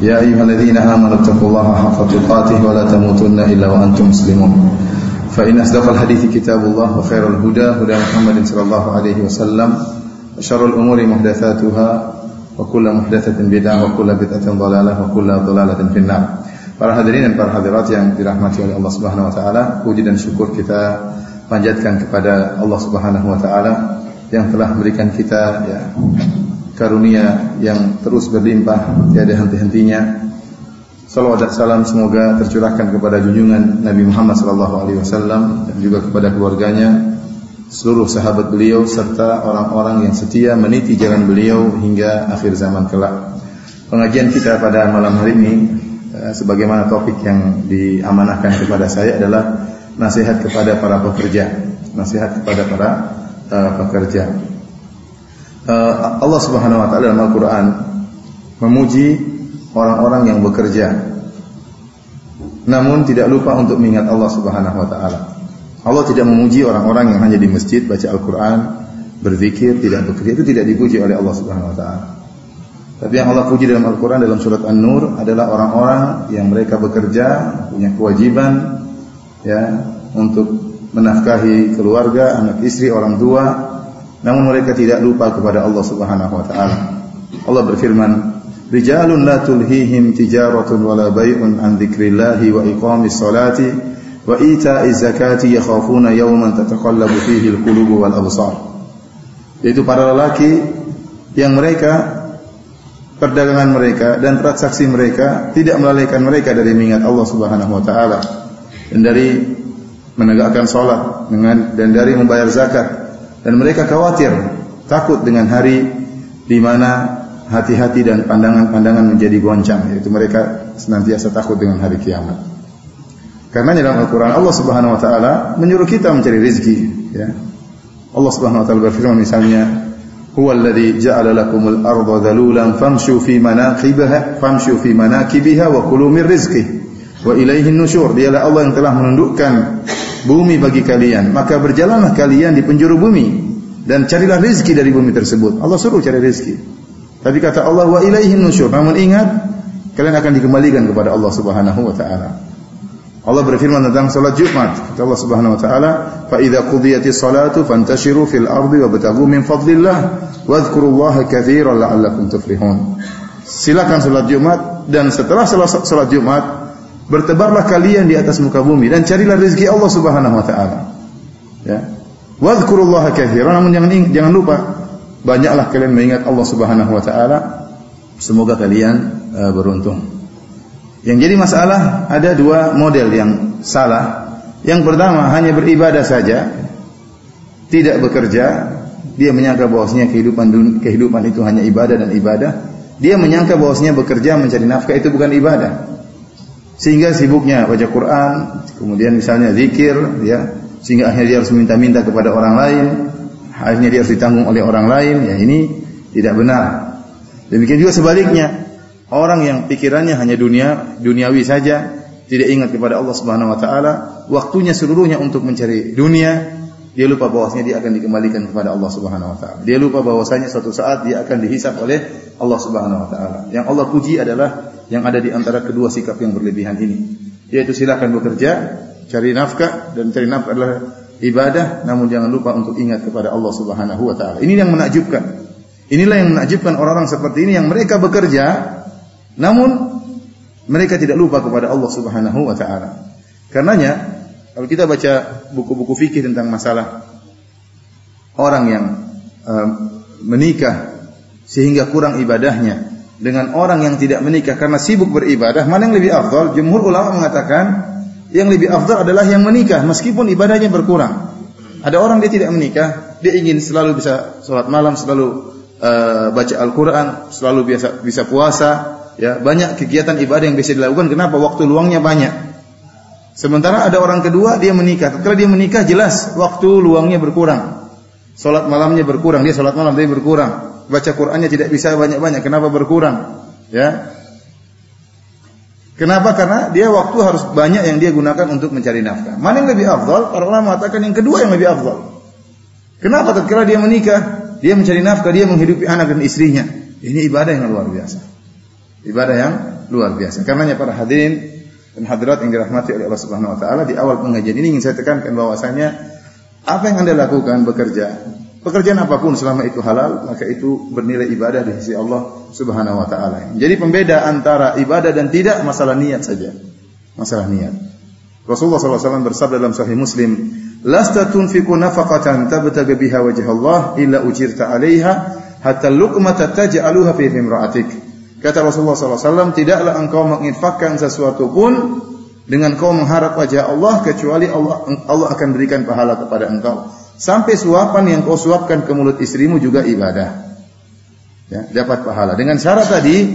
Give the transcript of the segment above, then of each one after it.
يا أيها الذين آمنوا اتقوا الله حق تقاته ولا تموتن إلا وأنتم مسلمون. فإن أصدق الحديث كتاب الله وخير الهدى هدى محمد صلى الله عليه وسلم. شر الأمور محدثاتها وكل محدثة بدعة وكل بدعة ضلالة وكل ضلالة في النار. Para hadirin dan para hadirat yang dirahmati oleh Allah Subhanahu wa taala, puji dan syukur kita panjatkan kepada Allah Subhanahu wa taala yang telah memberikan kita ya, karunia yang terus berlimpah tiada henti-hentinya. Salawat dan salam semoga tercurahkan kepada junjungan Nabi Muhammad sallallahu alaihi wasallam dan juga kepada keluarganya, seluruh sahabat beliau serta orang-orang yang setia meniti jalan beliau hingga akhir zaman kelak. Pengajian kita pada malam hari ini eh, sebagaimana topik yang diamanahkan kepada saya adalah nasihat kepada para pekerja, nasihat kepada para uh, pekerja. Eh, Allah Subhanahu wa taala dalam Al-Qur'an memuji orang-orang yang bekerja namun tidak lupa untuk mengingat Allah Subhanahu wa taala. Allah tidak memuji orang-orang yang hanya di masjid baca Al-Qur'an, berzikir, tidak bekerja itu tidak dipuji oleh Allah Subhanahu wa taala. Tapi yang Allah puji dalam Al-Quran dalam surat An-Nur adalah orang-orang yang mereka bekerja, punya kewajiban ya untuk menafkahi keluarga, anak istri, orang tua, namun mereka tidak lupa kepada Allah Subhanahu wa taala. Allah berfirman, "Rijalun la tulhihim tijaratun wala bai'un an dzikrillahi wa iqamis salati wa ita'iz zakati yakhafuna yawman tataqallabu fihi al-qulubu wal absar." Yaitu para lelaki yang mereka perdagangan mereka dan transaksi mereka tidak melalaikan mereka dari mengingat Allah Subhanahu wa taala dan dari menegakkan salat dengan dan dari membayar zakat dan mereka khawatir takut dengan hari di mana hati-hati dan pandangan-pandangan menjadi goncang yaitu mereka senantiasa takut dengan hari kiamat. Karena dalam Al-Qur'an Allah Subhanahu wa taala menyuruh kita mencari rezeki ya. Allah Subhanahu wa taala berfirman misalnya Huwa alladhi ja'ala lakumul arda dhalulan famshu fi manaqibiha famshu fi manaqibiha wa kulu min rizqihi wa ilaihin nusyur. Dialah Allah yang telah menundukkan bumi bagi kalian, maka berjalanlah kalian di penjuru bumi dan carilah rezeki dari bumi tersebut. Allah suruh cari rezeki. Tapi kata Allah wa ilaihin nusyur. Namun ingat, kalian akan dikembalikan kepada Allah Subhanahu wa taala. Allah berfirman tentang salat Jumat. Kata Allah Subhanahu wa taala, "Fa idza qudiyatis salatu fantashiru fil ardi wabtaghu min fadlillah wadhkurullaha katsiran la'allakum tuflihun." Silakan salat Jumat dan setelah salat Jumat bertebarlah kalian di atas muka bumi dan carilah rezeki Allah Subhanahu wa taala. Ya. Wadhkurullaha katsiran namun jangan jangan lupa banyaklah kalian mengingat Allah Subhanahu wa taala. Semoga kalian uh, beruntung. Yang jadi masalah ada dua model yang salah. Yang pertama hanya beribadah saja, tidak bekerja. Dia menyangka bahwasanya kehidupan kehidupan itu hanya ibadah dan ibadah. Dia menyangka bahwasanya bekerja mencari nafkah itu bukan ibadah. Sehingga sibuknya baca Quran, kemudian misalnya zikir, ya, sehingga akhirnya dia harus minta-minta kepada orang lain, akhirnya dia harus ditanggung oleh orang lain, ya ini tidak benar. Demikian juga sebaliknya, orang yang pikirannya hanya dunia, duniawi saja, tidak ingat kepada Allah Subhanahu wa taala, waktunya seluruhnya untuk mencari dunia, dia lupa bahwasanya dia akan dikembalikan kepada Allah Subhanahu wa taala. Dia lupa bahwasanya suatu saat dia akan dihisap oleh Allah Subhanahu wa taala. Yang Allah puji adalah yang ada di antara kedua sikap yang berlebihan ini. Yaitu silakan bekerja, cari nafkah dan cari nafkah adalah ibadah, namun jangan lupa untuk ingat kepada Allah Subhanahu wa taala. Ini yang menakjubkan. Inilah yang menakjubkan orang-orang seperti ini yang mereka bekerja namun mereka tidak lupa kepada Allah Subhanahu wa taala. Karenanya kalau kita baca buku-buku fikih tentang masalah orang yang um, menikah sehingga kurang ibadahnya, dengan orang yang tidak menikah karena sibuk beribadah, mana yang lebih afdal? Jumhur ulama mengatakan yang lebih afdal adalah yang menikah meskipun ibadahnya berkurang. Ada orang dia tidak menikah, dia ingin selalu bisa sholat malam, selalu uh, baca Al-Quran, selalu biasa bisa puasa, ya banyak kegiatan ibadah yang bisa dilakukan. Kenapa? Waktu luangnya banyak. Sementara ada orang kedua dia menikah. Kalau dia menikah jelas waktu luangnya berkurang. Salat malamnya berkurang, dia salat malam dia berkurang. Baca Qur'annya tidak bisa banyak-banyak. Kenapa berkurang? Ya. Kenapa? Karena dia waktu harus banyak yang dia gunakan untuk mencari nafkah. Mana yang lebih afdal? Para ulama mengatakan yang kedua yang lebih afdal. Kenapa tatkala dia menikah, dia mencari nafkah, dia menghidupi anak dan istrinya. Ini ibadah yang luar biasa. Ibadah yang luar biasa. Karenanya para hadirin dan hadirat yang dirahmati oleh Allah Subhanahu wa taala di awal pengajian ini ingin saya tekankan bahwasanya apa yang Anda lakukan bekerja, pekerjaan apa pun selama itu halal, maka itu bernilai ibadah di sisi Allah Subhanahu wa taala. Jadi pembeda antara ibadah dan tidak masalah niat saja. Masalah niat. Rasulullah SAW bersabda dalam Sahih Muslim, "Lasta tunfiqu nafaqatan tabtaghi biha wajh Allah illa ujirta 'alaiha hatta luqmata taj'aluha fi imra'atik." Kata Rasulullah SAW, tidaklah engkau menginfakkan sesuatu pun dengan kau mengharap wajah Allah kecuali Allah Allah akan berikan pahala kepada engkau. Sampai suapan yang kau suapkan ke mulut istrimu juga ibadah. Ya, dapat pahala. Dengan syarat tadi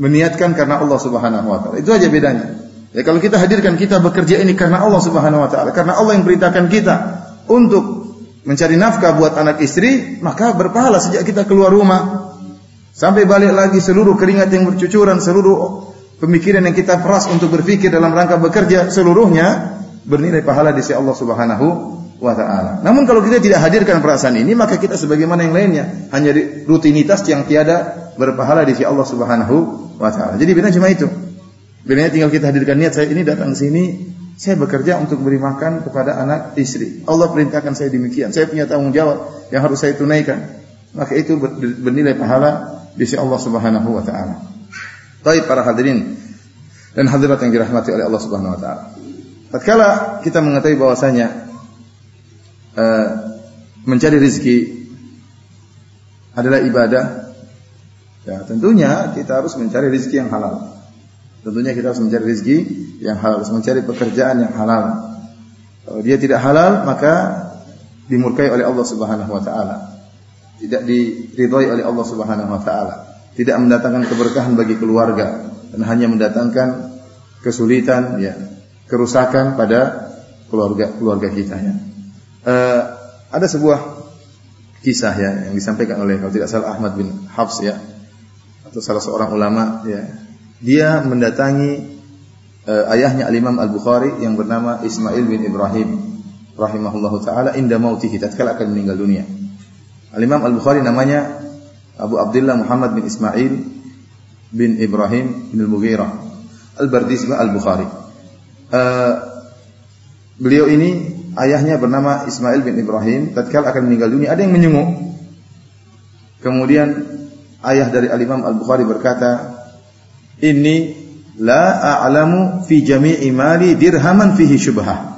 meniatkan karena Allah Subhanahu wa taala. Itu aja bedanya. Ya kalau kita hadirkan kita bekerja ini karena Allah Subhanahu wa taala, karena Allah yang perintahkan kita untuk mencari nafkah buat anak istri, maka berpahala sejak kita keluar rumah Sampai balik lagi seluruh keringat yang bercucuran, seluruh pemikiran yang kita peras untuk berpikir dalam rangka bekerja, seluruhnya bernilai pahala di sisi Allah Subhanahu wa taala. Namun kalau kita tidak hadirkan perasaan ini, maka kita sebagaimana yang lainnya, hanya rutinitas yang tiada berpahala di sisi Allah Subhanahu wa taala. Jadi bedanya cuma itu. Bedanya tinggal kita hadirkan niat saya ini datang ke sini, saya bekerja untuk beri makan kepada anak istri. Allah perintahkan saya demikian. Saya punya tanggung jawab yang harus saya tunaikan. Maka itu bernilai pahala di sisi Allah Subhanahu wa taala. Baik para hadirin dan hadirat yang dirahmati oleh Allah Subhanahu wa taala. Tatkala kita mengetahui bahwasanya uh, mencari rezeki adalah ibadah, ya tentunya kita harus mencari rezeki yang halal. Tentunya kita harus mencari rezeki yang halal, harus mencari pekerjaan yang halal. Kalau dia tidak halal, maka dimurkai oleh Allah Subhanahu wa taala tidak diridhoi oleh Allah Subhanahu wa taala, tidak mendatangkan keberkahan bagi keluarga dan hanya mendatangkan kesulitan ya, kerusakan pada keluarga keluarga kita ya. Uh, ada sebuah kisah ya yang disampaikan oleh kalau tidak salah Ahmad bin Hafs ya atau salah seorang ulama ya. Dia mendatangi uh, ayahnya Al-Imam Al-Bukhari yang bernama Ismail bin Ibrahim rahimahullahu taala inda mautihi tatkala akan meninggal dunia. Al-Imam Al-Bukhari namanya Abu Abdullah Muhammad bin Ismail bin Ibrahim bin Al-Mughirah Al-Bardisbah Al-Bukhari. Uh, beliau ini ayahnya bernama Ismail bin Ibrahim tatkala akan meninggal dunia ada yang menyenguk. Kemudian ayah dari Al-Imam Al-Bukhari berkata, "Inni la a'lamu fi jami'i mali dirhaman fihi syubhah."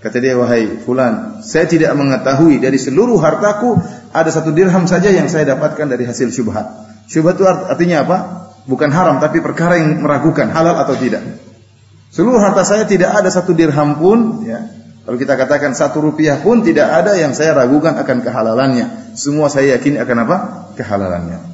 Kata dia, wahai fulan, saya tidak mengetahui dari seluruh hartaku ada satu dirham saja yang saya dapatkan dari hasil syubhat. Syubhat itu artinya apa? Bukan haram, tapi perkara yang meragukan halal atau tidak. Seluruh harta saya tidak ada satu dirham pun, ya. Kalau kita katakan satu rupiah pun tidak ada yang saya ragukan akan kehalalannya. Semua saya yakin akan apa? Kehalalannya.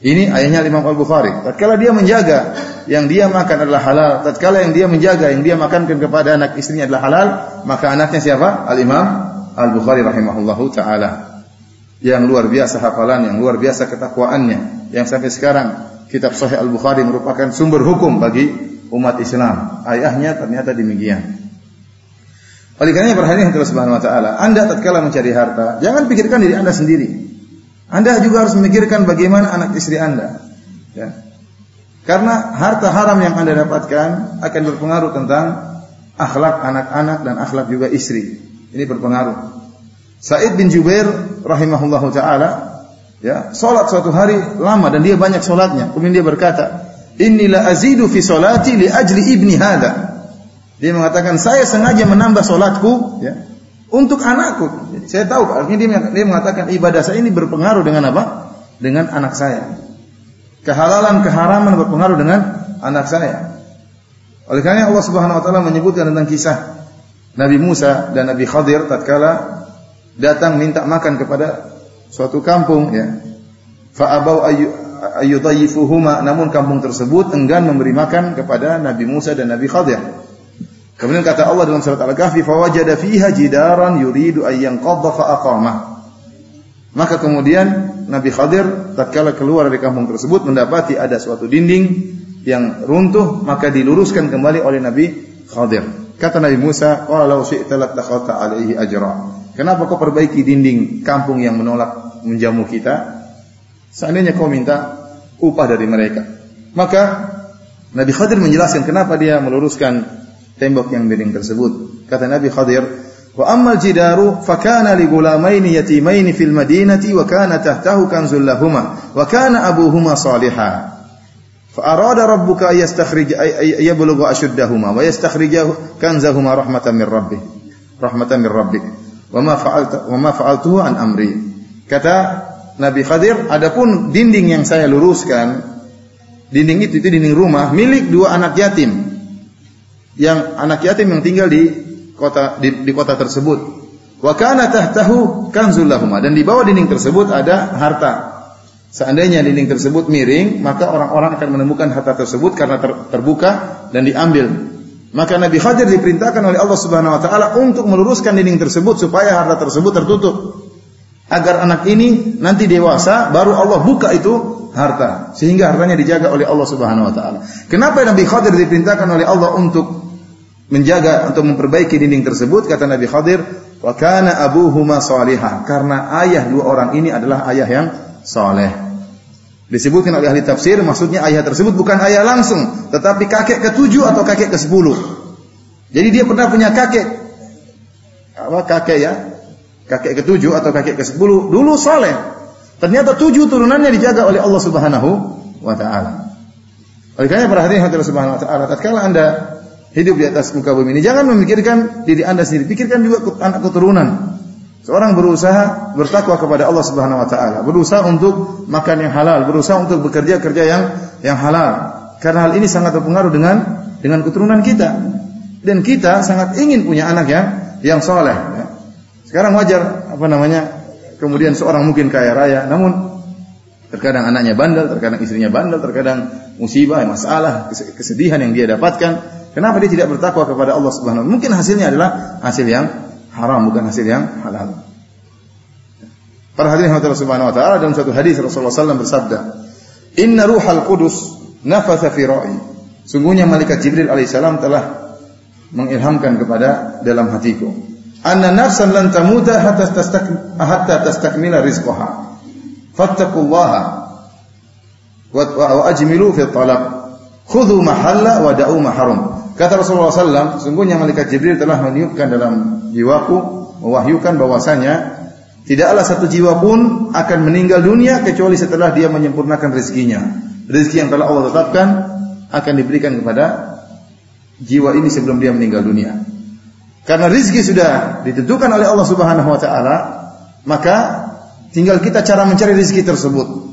Ini ayahnya Imam Al-Bukhari. Tatkala dia menjaga yang dia makan adalah halal, tatkala yang dia menjaga yang dia makankan kepada anak istrinya adalah halal, maka anaknya siapa? Al-Imam Al-Bukhari rahimahullahu taala. Yang luar biasa hafalan, yang luar biasa ketakwaannya, yang sampai sekarang kitab Sahih Al-Bukhari merupakan sumber hukum bagi umat Islam. Ayahnya ternyata demikian. Oleh karena perhatian Allah Subhanahu wa taala, Anda tatkala mencari harta, jangan pikirkan diri Anda sendiri. Anda juga harus memikirkan bagaimana anak istri Anda. Ya. Karena harta haram yang Anda dapatkan akan berpengaruh tentang akhlak anak-anak dan akhlak juga istri. Ini berpengaruh. Said bin Jubair rahimahullahu taala ya, salat suatu hari lama dan dia banyak salatnya. Kemudian dia berkata, "Inilah azidu fi salati li ajli ibni hada." Dia mengatakan, "Saya sengaja menambah salatku ya, untuk anakku. Jadi saya tahu artinya dia, dia mengatakan ibadah saya ini berpengaruh dengan apa? Dengan anak saya. Kehalalan keharaman berpengaruh dengan anak saya. Oleh karena Allah Subhanahu wa taala menyebutkan tentang kisah Nabi Musa dan Nabi Khadir tatkala datang minta makan kepada suatu kampung ya. Fa abau namun kampung tersebut enggan memberi makan kepada Nabi Musa dan Nabi Khadir. Kemudian kata Allah dalam surat Al-Kahfi, "Fawajada fiha jidaran yuridu an yanqadha fa aqamah." Maka kemudian Nabi Khadir tatkala keluar dari kampung tersebut mendapati ada suatu dinding yang runtuh maka diluruskan kembali oleh Nabi Khadir. Kata Nabi Musa, "Qala law syi'ta lattakhadta 'alaihi ajra." Kenapa kau perbaiki dinding kampung yang menolak menjamu kita? Seandainya kau minta upah dari mereka. Maka Nabi Khadir menjelaskan kenapa dia meluruskan tembok yang miring tersebut. Kata Nabi Khadir, "Wa ammal jidaru fakana li gulamaini yatimaini fil madinati wa kana tahtahu kanzul lahuma wa kana abuhuma salihah." فأراد ربك أن يستخرج يبلغ أشدهما ويستخرج كنزهما رحمة من ربه رحمة من ربك وما فعلت وما فعلته عن أمري kata Nabi Khadir adapun dinding yang saya luruskan dinding itu itu dinding rumah milik dua anak yatim yang anak yatim yang tinggal di kota di, di kota tersebut. Wa kana tahtahu kanzul dan di bawah dinding tersebut ada harta. Seandainya dinding tersebut miring, maka orang-orang akan menemukan harta tersebut karena ter, terbuka dan diambil. Maka Nabi Khadir diperintahkan oleh Allah Subhanahu wa taala untuk meluruskan dinding tersebut supaya harta tersebut tertutup. Agar anak ini nanti dewasa baru Allah buka itu harta sehingga hartanya dijaga oleh Allah Subhanahu wa taala. Kenapa Nabi Khadir diperintahkan oleh Allah untuk menjaga untuk memperbaiki dinding tersebut kata Nabi Khadir wa kana abuhuma salihah karena ayah dua orang ini adalah ayah yang saleh. Disebutkan oleh ahli tafsir maksudnya ayah tersebut bukan ayah langsung tetapi kakek ketujuh atau kakek ke sepuluh jadi dia pernah punya kakek. Apa kakek ya? Kakek ketujuh atau kakek ke sepuluh dulu saleh. Ternyata tujuh turunannya dijaga oleh Allah Subhanahu wa taala. Oleh karena perhatian Allah Subhanahu wa taala tatkala Anda hidup di atas muka bumi ini. Jangan memikirkan diri Anda sendiri, pikirkan juga anak keturunan. Seorang berusaha bertakwa kepada Allah Subhanahu wa taala, berusaha untuk makan yang halal, berusaha untuk bekerja kerja yang yang halal. Karena hal ini sangat berpengaruh dengan dengan keturunan kita. Dan kita sangat ingin punya anak yang yang soleh. Ya. Sekarang wajar apa namanya? Kemudian seorang mungkin kaya raya, namun terkadang anaknya bandel, terkadang istrinya bandel, terkadang musibah, masalah, kesedihan yang dia dapatkan Kenapa dia tidak bertakwa kepada Allah Subhanahu Mungkin hasilnya adalah hasil yang haram bukan hasil yang halal. Para hadirin Allah Subhanahu wa taala dalam satu hadis Rasulullah SAW bersabda, "Inna ruhal qudus nafatha fi ra'i." Sungguhnya malaikat Jibril alaihissalam telah mengilhamkan kepada dalam hatiku. Anna nafsan lan tamuta hatta tastak hatta tastakmila rizqaha. Fattaqullaha wa ajmilu fi talab. Khudhu mahalla wa da'u maharum. Kata Rasulullah SAW, sungguhnya malaikat Jibril telah meniupkan dalam jiwaku, mewahyukan bahwasanya tidaklah satu jiwa pun akan meninggal dunia kecuali setelah dia menyempurnakan rezekinya. Rezeki yang telah Allah tetapkan akan diberikan kepada jiwa ini sebelum dia meninggal dunia. Karena rezeki sudah ditentukan oleh Allah Subhanahu wa taala, maka tinggal kita cara mencari rezeki tersebut.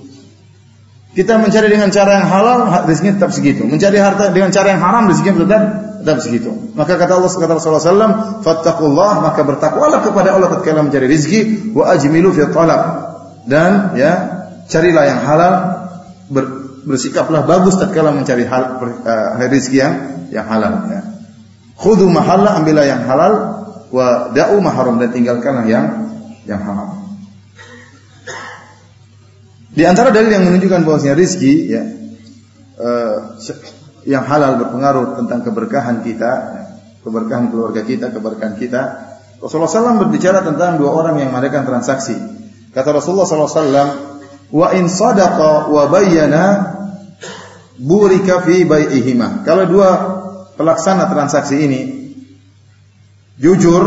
Kita mencari dengan cara yang halal, rezekinya tetap segitu. Mencari harta dengan cara yang haram, rezekinya tetap tetap segitu. Maka kata Allah kata Rasulullah SAW, fattaqullah maka bertakwalah kepada Allah ketika mencari rezeki, wa ajmilu fi talab. Dan ya, carilah yang halal, ber, bersikaplah bagus tatkala mencari hal uh, rezeki yang yang halal ya. Khudhu mahalla ambillah yang halal wa da'u mahram dan tinggalkanlah yang yang haram. Di antara dalil yang menunjukkan bahwasanya rizki ya uh, yang halal berpengaruh tentang keberkahan kita, keberkahan keluarga kita, keberkahan kita. Rasulullah SAW berbicara tentang dua orang yang mengadakan transaksi. Kata Rasulullah SAW, wa in sadaqa wa bayyana burika fi bai'ihima. Kalau dua pelaksana transaksi ini jujur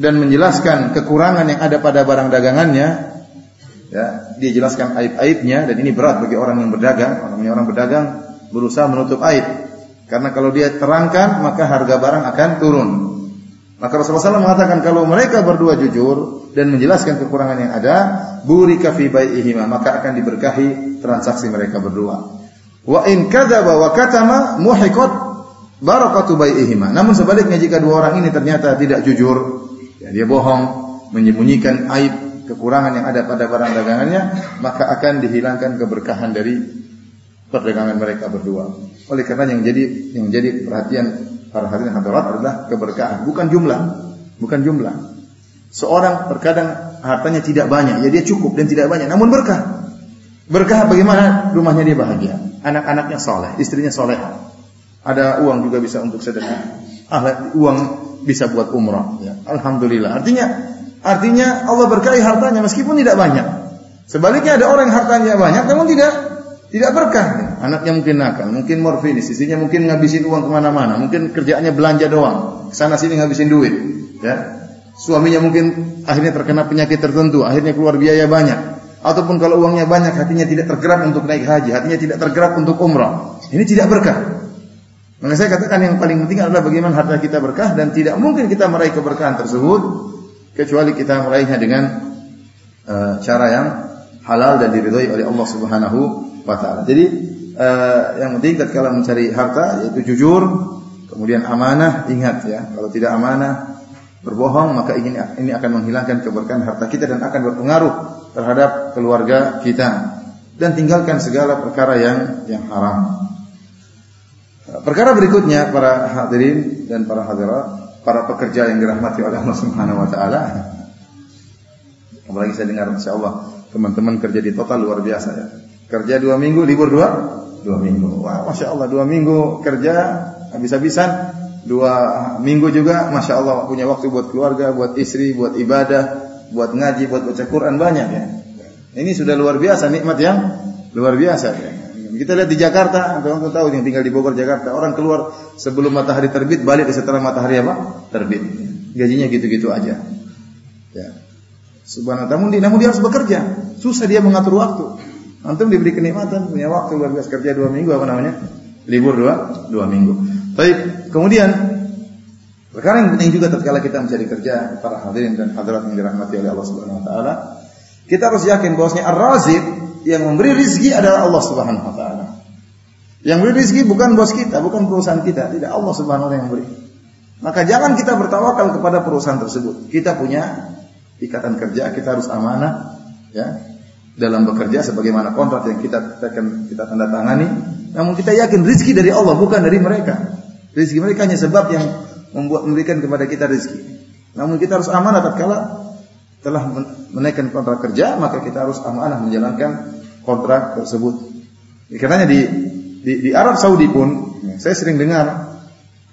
dan menjelaskan kekurangan yang ada pada barang dagangannya, ya, dia jelaskan aib-aibnya dan ini berat bagi orang yang berdagang. Orang orang berdagang berusaha menutup aib. Karena kalau dia terangkan maka harga barang akan turun. Maka Rasulullah SAW mengatakan kalau mereka berdua jujur dan menjelaskan kekurangan yang ada, burika fi bai'ihima, maka akan diberkahi transaksi mereka berdua. Wa in kadzaba wa katama muhiqat barakatu. Namun sebaliknya jika dua orang ini ternyata tidak jujur, ya dia bohong, menyembunyikan aib kekurangan yang ada pada barang dagangannya, maka akan dihilangkan keberkahan dari perdagangan mereka berdua. Oleh karena yang jadi yang jadi perhatian para hadirin hadirat adalah keberkahan, bukan jumlah, bukan jumlah. Seorang terkadang hartanya tidak banyak, ya dia cukup dan tidak banyak, namun berkah. Berkah bagaimana? Rumahnya dia bahagia, anak-anaknya soleh, istrinya soleh. Ada uang juga bisa untuk sedekah. Ah, uang bisa buat umrah. Ya. Alhamdulillah. Artinya, artinya Allah berkahi hartanya meskipun tidak banyak. Sebaliknya ada orang yang hartanya banyak, namun tidak tidak berkah. Anaknya mungkin nakal, mungkin morfinis, istrinya mungkin ngabisin uang ke mana-mana, mungkin kerjaannya belanja doang, sana sini ngabisin duit. Ya. Suaminya mungkin akhirnya terkena penyakit tertentu, akhirnya keluar biaya banyak ataupun kalau uangnya banyak hatinya tidak tergerak untuk naik haji, hatinya tidak tergerak untuk umrah. Ini tidak berkah. Maka saya katakan yang paling penting adalah bagaimana harta kita berkah dan tidak mungkin kita meraih keberkahan tersebut kecuali kita meraihnya dengan uh, cara yang halal dan diridhoi oleh Allah Subhanahu wa taala. Jadi uh, yang penting ketika mencari harta yaitu jujur, kemudian amanah, ingat ya, kalau tidak amanah berbohong maka ini ini akan menghilangkan keberkahan harta kita dan akan berpengaruh terhadap keluarga kita dan tinggalkan segala perkara yang yang haram. Perkara berikutnya para hadirin dan para hadirat, para pekerja yang dirahmati oleh Allah Subhanahu wa taala. Apalagi saya dengar Masya Allah teman-teman kerja di total luar biasa ya. Kerja dua minggu, libur dua, dua minggu. Wah, Masya Allah dua minggu kerja habis-habisan, dua minggu juga Masya Allah punya waktu buat keluarga, buat istri, buat ibadah, buat ngaji, buat baca Quran banyak ya. Ini sudah luar biasa nikmat yang luar biasa ya. Kita lihat di Jakarta, teman-teman tahu yang tinggal di Bogor Jakarta, orang keluar sebelum matahari terbit, balik setelah matahari apa? Terbit. Gajinya gitu-gitu aja. Ya. Subhanallah. Namun, namun dia harus bekerja. Susah dia mengatur waktu. Antum diberi kenikmatan, punya waktu luar biasa kerja dua minggu apa namanya? Libur dua, dua minggu. Baik, kemudian Perkara yang penting juga tatkala kita mencari kerja para hadirin dan hadirat yang dirahmati oleh Allah Subhanahu wa taala, kita harus yakin bahwasanya Ar-Razik yang memberi rizki adalah Allah Subhanahu wa taala. Yang memberi rizki bukan bos kita, bukan perusahaan kita, tidak Allah Subhanahu wa taala yang memberi. Maka jangan kita bertawakal kepada perusahaan tersebut. Kita punya ikatan kerja, kita harus amanah ya dalam bekerja sebagaimana kontrak yang kita akan kita tanda tangani. Namun kita yakin rizki dari Allah bukan dari mereka. Rizki mereka hanya sebab yang membuat memberikan kepada kita rezeki. Namun kita harus amanah tatkala telah menaikkan kontrak kerja, maka kita harus amanah menjalankan kontrak tersebut. Karena di, di di Arab Saudi pun saya sering dengar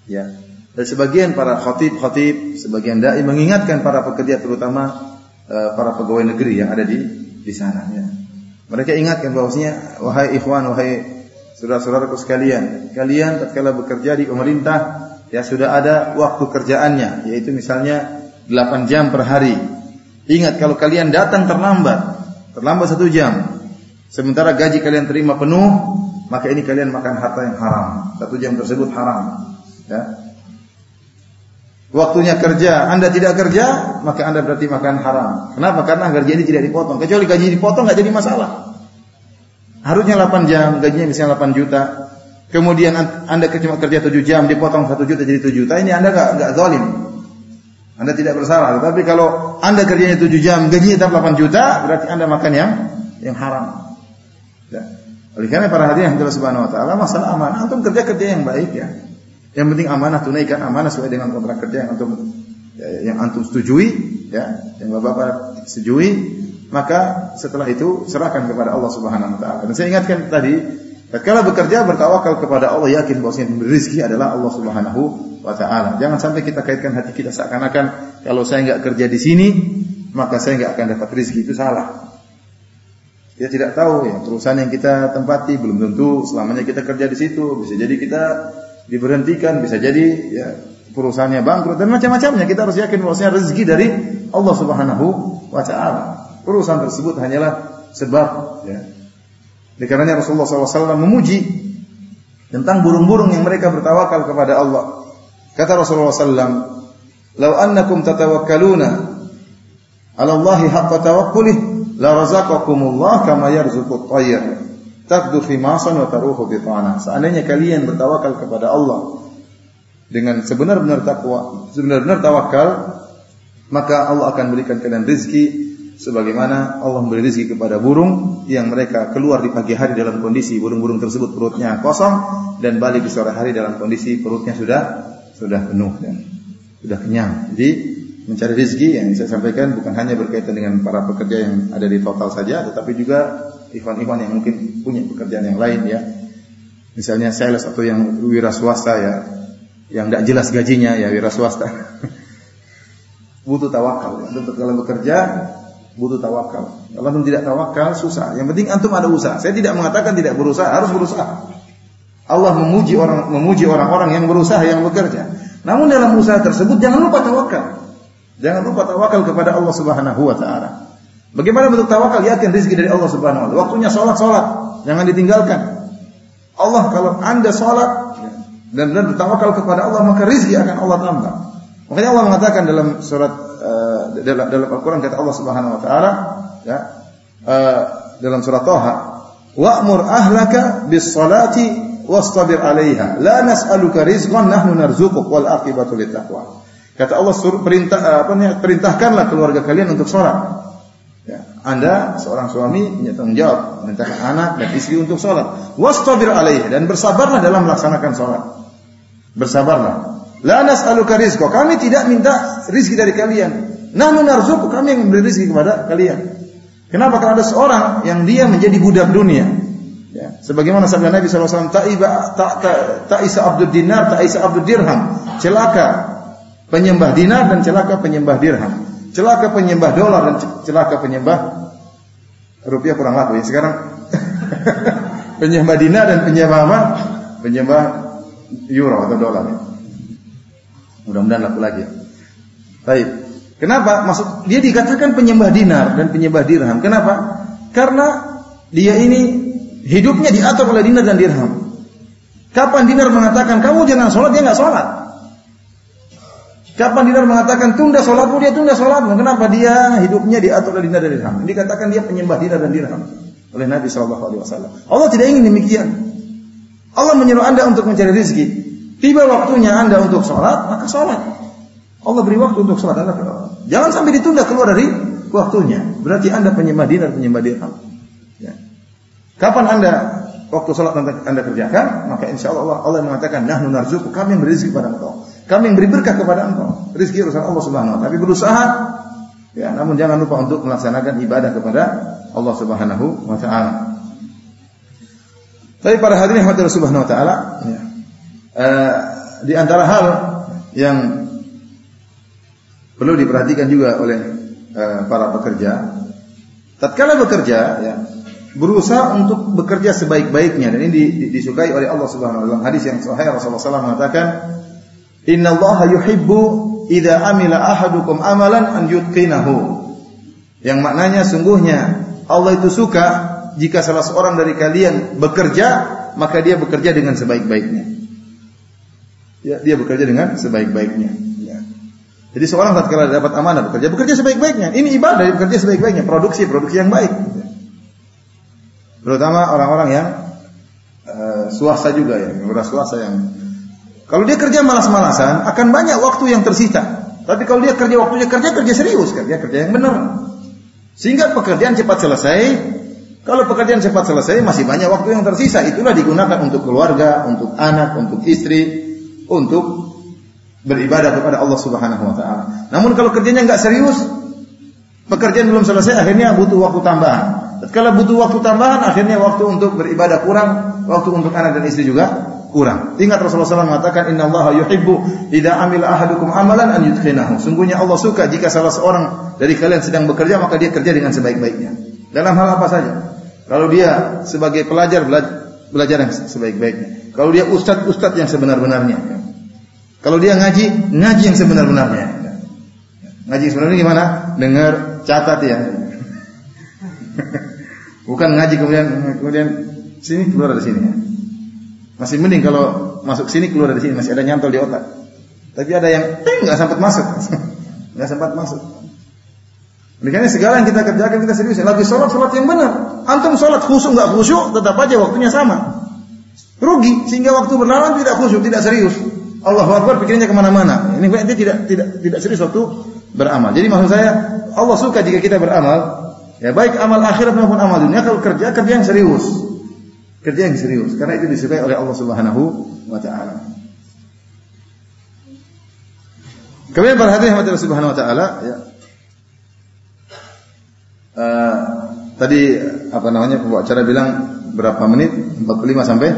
ya dari sebagian para khatib-khatib, sebagian dai mengingatkan para pekerja terutama uh, para pegawai negeri yang ada di di sana ya. Mereka ingatkan bahwasanya wahai ikhwan, wahai saudara-saudaraku sekalian, kalian tatkala bekerja di pemerintah ya sudah ada waktu kerjaannya yaitu misalnya 8 jam per hari. Ingat kalau kalian datang terlambat, terlambat satu jam, sementara gaji kalian terima penuh, maka ini kalian makan harta yang haram. Satu jam tersebut haram. Ya. Waktunya kerja, Anda tidak kerja, maka Anda berarti makan haram. Kenapa? Karena gaji ini tidak dipotong. Kecuali gaji dipotong nggak jadi masalah. Harusnya 8 jam, gajinya misalnya 8 juta, kemudian Anda cuma kerja 7 jam, dipotong 1 juta jadi 7 juta, ini Anda enggak enggak zalim. Anda tidak bersalah. Tapi kalau Anda kerjanya 7 jam, gajinya tetap 8 juta, berarti Anda makan yang yang haram. Ya. Oleh karena para hadirin yang Subhanahu wa taala masalah amanah, antum kerja kerja yang baik ya. Yang penting amanah tunaikan amanah sesuai dengan kontrak kerja yang antum ya, yang antum setujui ya, yang Bapak-bapak setujui, maka setelah itu serahkan kepada Allah Subhanahu wa taala. Dan saya ingatkan tadi Tatkala bekerja bertawakal kepada Allah yakin bahwa yang memberi rezeki adalah Allah Subhanahu wa taala. Jangan sampai kita kaitkan hati kita seakan-akan kalau saya enggak kerja di sini maka saya enggak akan dapat rezeki itu salah. Dia tidak tahu ya perusahaan yang kita tempati belum tentu selamanya kita kerja di situ. Bisa jadi kita diberhentikan, bisa jadi ya perusahaannya bangkrut dan macam-macamnya. Kita harus yakin bahwasanya rezeki dari Allah Subhanahu wa taala. Perusahaan tersebut hanyalah sebab ya, oleh karenanya Rasulullah SAW memuji tentang burung-burung yang mereka bertawakal kepada Allah. Kata Rasulullah SAW, "Lau annakum tatawakkaluna 'ala Allahi haqqa tawakkulih, la razaqakumullah kama yarzuqut tayr." Taqdu fi masan wa taruhu bi Seandainya kalian bertawakal kepada Allah dengan sebenar-benar takwa, sebenar-benar tawakal, maka Allah akan berikan kalian rezeki sebagaimana Allah memberi rezeki kepada burung yang mereka keluar di pagi hari dalam kondisi burung-burung tersebut perutnya kosong dan balik di sore hari dalam kondisi perutnya sudah sudah penuh dan sudah kenyang. Jadi mencari rezeki yang saya sampaikan bukan hanya berkaitan dengan para pekerja yang ada di total saja, tetapi juga ikhwan-ikhwan yang mungkin punya pekerjaan yang lain ya. Misalnya sales atau yang wira swasta ya, yang tidak jelas gajinya ya wira swasta. butuh tawakal. Ya. Untuk kalau bekerja butuh tawakal. Kalau antum tidak tawakal susah. Yang penting antum ada usaha. Saya tidak mengatakan tidak berusaha, harus berusaha. Allah memuji orang memuji orang-orang yang berusaha yang bekerja. Namun dalam usaha tersebut jangan lupa tawakal. Jangan lupa tawakal kepada Allah Subhanahu wa taala. Bagaimana bentuk tawakal? Yakin rezeki dari Allah Subhanahu wa taala. Waktunya salat salat, jangan ditinggalkan. Allah kalau Anda salat dan benar bertawakal kepada Allah maka rezeki akan Allah tambah. Makanya Allah mengatakan dalam surat uh, dalam, dalam Al-Qur'an kata Allah Subhanahu wa taala ya uh, dalam surat Thaha wa'mur ahlaka bis salati wastabir 'alaiha la nas'aluka rizqan nahnu narzuquk wal aqibatu taqwa. Kata Allah suruh perintah eh, apa nih perintahkanlah keluarga kalian untuk sholat. Ya, anda seorang suami punya tanggung jawab perintahkan anak dan istri untuk sholat. Wastabir 'alaiha dan bersabarlah dalam melaksanakan sholat. Bersabarlah. La nas'aluka rizqa. Kami tidak minta rizki dari kalian. Nahnu narzuku. Kami yang memberi rizki kepada kalian. Kenapa? Karena ada seorang yang dia menjadi budak dunia. Ya. Sebagaimana sabda Nabi SAW, Ta'iba, ta, ta, ta'isa abdul dinar, ta'isa abdul dirham. Celaka penyembah dinar dan celaka penyembah dirham. Celaka penyembah dolar dan celaka penyembah rupiah kurang laku ya. Sekarang penyembah dinar dan penyembah apa? Penyembah euro atau dolar ya. Mudah-mudahan laku lagi. Baik. Kenapa? Maksud dia dikatakan penyembah dinar dan penyembah dirham. Kenapa? Karena dia ini hidupnya diatur oleh dinar dan dirham. Kapan dinar mengatakan kamu jangan sholat dia nggak sholat. Kapan dinar mengatakan tunda sholatmu dia tunda sholatmu. Kenapa dia hidupnya diatur oleh dinar dan dirham? Dikatakan dia penyembah dinar dan dirham oleh Nabi Shallallahu Alaihi Wasallam. Allah tidak ingin demikian. Allah menyuruh anda untuk mencari rezeki. Tiba waktunya Anda untuk sholat, maka sholat. Allah beri waktu untuk sholat. Anda Jangan sampai ditunda keluar dari waktunya. Berarti Anda penyembah dinar, penyembah dirham. Kapan Anda waktu sholat Anda kerjakan, maka insya Allah Allah mengatakan, Nahnu narzuku, kami yang rezeki kepada engkau. Kami yang beri berkah kepada engkau. Rezeki urusan Allah Subhanahu wa Tapi berusaha, ya, namun jangan lupa untuk melaksanakan ibadah kepada Allah Subhanahu wa taala. Tapi para hadirin yang Subhanahu wa taala, ya, Eh, di antara hal yang perlu diperhatikan juga oleh uh, para pekerja, tatkala bekerja, ya, berusaha untuk bekerja sebaik-baiknya dan ini disukai oleh Allah Subhanahu wa taala. Hadis yang sahih Rasulullah SAW mengatakan, "Inna Allah yuhibbu idza amila ahadukum amalan an yutqinahu." Yang maknanya sungguhnya Allah itu suka jika salah seorang dari kalian bekerja, maka dia bekerja dengan sebaik-baiknya ya, dia bekerja dengan sebaik-baiknya. Ya. Jadi seorang tatkala dapat amanah bekerja, bekerja sebaik-baiknya. Ini ibadah, bekerja sebaik-baiknya, produksi, produksi yang baik. Terutama orang-orang yang uh, swasta juga ya, orang swasta yang kalau dia kerja malas-malasan akan banyak waktu yang tersita. Tapi kalau dia kerja waktunya kerja kerja serius, kerja kerja yang benar. Sehingga pekerjaan cepat selesai. Kalau pekerjaan cepat selesai masih banyak waktu yang tersisa. Itulah digunakan untuk keluarga, untuk anak, untuk istri, untuk beribadah kepada Allah Subhanahu wa taala. Namun kalau kerjanya nggak serius, pekerjaan belum selesai akhirnya butuh waktu tambahan. Kalau butuh waktu tambahan akhirnya waktu untuk beribadah kurang, waktu untuk anak dan istri juga kurang. Ingat Rasulullah SAW mengatakan Inna Allah yuhibbu idza amila ahadukum amalan an yutkhinahu. Sungguhnya Allah suka jika salah seorang dari kalian sedang bekerja maka dia kerja dengan sebaik-baiknya. Dalam hal apa saja. Kalau dia sebagai pelajar belajar yang sebaik-baiknya. Kalau dia ustadz-ustadz yang sebenar-benarnya. Kalau dia ngaji, ngaji yang sebenar-benarnya. Ngaji sebenarnya gimana? Dengar, catat ya. Bukan ngaji kemudian kemudian sini keluar dari sini ya. Masih mending kalau masuk sini keluar dari sini masih ada nyantol di otak. Tapi ada yang nggak sempat masuk, nggak sempat masuk. Makanya segala yang kita kerjakan kita serius. Lagi sholat sholat yang benar. Antum sholat khusyuk nggak khusyuk tetap aja waktunya sama. Rugi sehingga waktu berlalu tidak khusyuk, tidak serius. Allah Akbar pikirnya ke mana-mana. Ini berarti tidak tidak tidak serius waktu beramal. Jadi maksud saya Allah suka jika kita beramal, ya baik amal akhirat maupun amal dunia kalau kerja kerja yang serius. Kerja yang serius karena itu disukai oleh Allah Subhanahu wa taala. Kemudian para hadirin Allah Subhanahu wa taala ya. Uh, tadi apa namanya pembawa acara bilang berapa menit? 45 sampai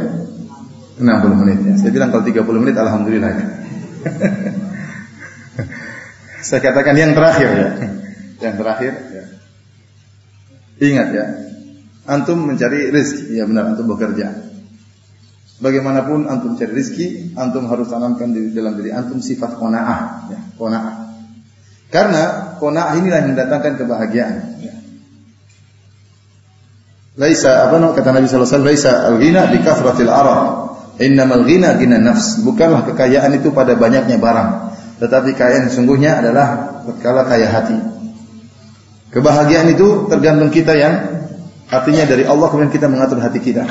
60 menit ya. Saya bilang kalau 30 menit alhamdulillah ya. Saya katakan yang terakhir ya. Yang terakhir. Ingat ya. Antum mencari rezeki, ya benar antum bekerja. Bagaimanapun antum cari rezeki, antum harus tanamkan di dalam diri antum sifat qanaah, ya, qanaah. Karena qanaah inilah yang mendatangkan kebahagiaan. Ya. Laisa apa nama kata Nabi sallallahu alaihi wasallam, laisa al-ghina bi kathratil araq. Innamal ghina ghina nafs. Bukanlah kekayaan itu pada banyaknya barang, tetapi kekayaan sesungguhnya adalah kala kaya hati. Kebahagiaan itu tergantung kita yang artinya dari Allah kemudian kita mengatur hati kita.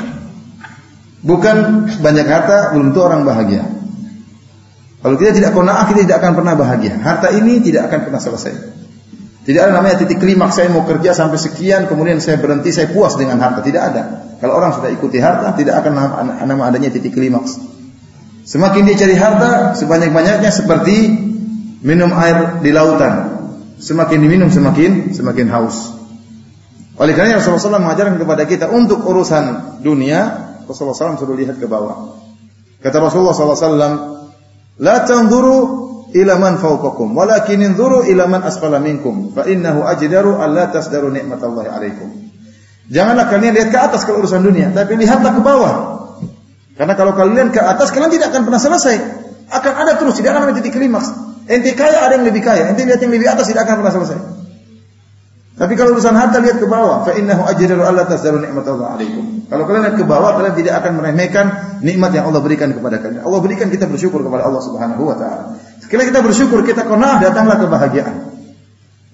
Bukan banyak harta belum tentu orang bahagia. Kalau kita tidak kona'ah kita tidak akan pernah bahagia. Harta ini tidak akan pernah selesai. Tidak ada namanya titik klimaks saya mau kerja sampai sekian kemudian saya berhenti saya puas dengan harta. Tidak ada. Kalau orang sudah ikuti harta tidak akan nama adanya titik klimaks. Semakin dia cari harta sebanyak-banyaknya seperti minum air di lautan. Semakin diminum semakin semakin haus. Oleh karena Rasulullah SAW mengajarkan kepada kita untuk urusan dunia Rasulullah SAW suruh lihat ke bawah. Kata Rasulullah SAW, La tanzuru ila man fawqakum, walakin inzuru ila man asfala minkum, fa innahu ajdaru an la tasdaru nikmatallahi alaikum. Janganlah kalian lihat ke atas kalau urusan dunia, tapi lihatlah ke bawah. Karena kalau kalian ke atas, kalian tidak akan pernah selesai. Akan ada terus, tidak akan ada titik klimaks. Ente kaya, ada yang lebih kaya. Ente lihat yang lebih atas, tidak akan pernah selesai. Tapi kalau urusan harta lihat ke bawah, fa innahu ajdaru alla tasdaru nikmatallahi alaikum. Kalau kalian lihat ke bawah, kalian tidak akan meremehkan nikmat yang Allah berikan kepada kalian. Allah berikan kita bersyukur kepada Allah Subhanahu wa taala. Sekali kita bersyukur, kita qanaah, datanglah kebahagiaan.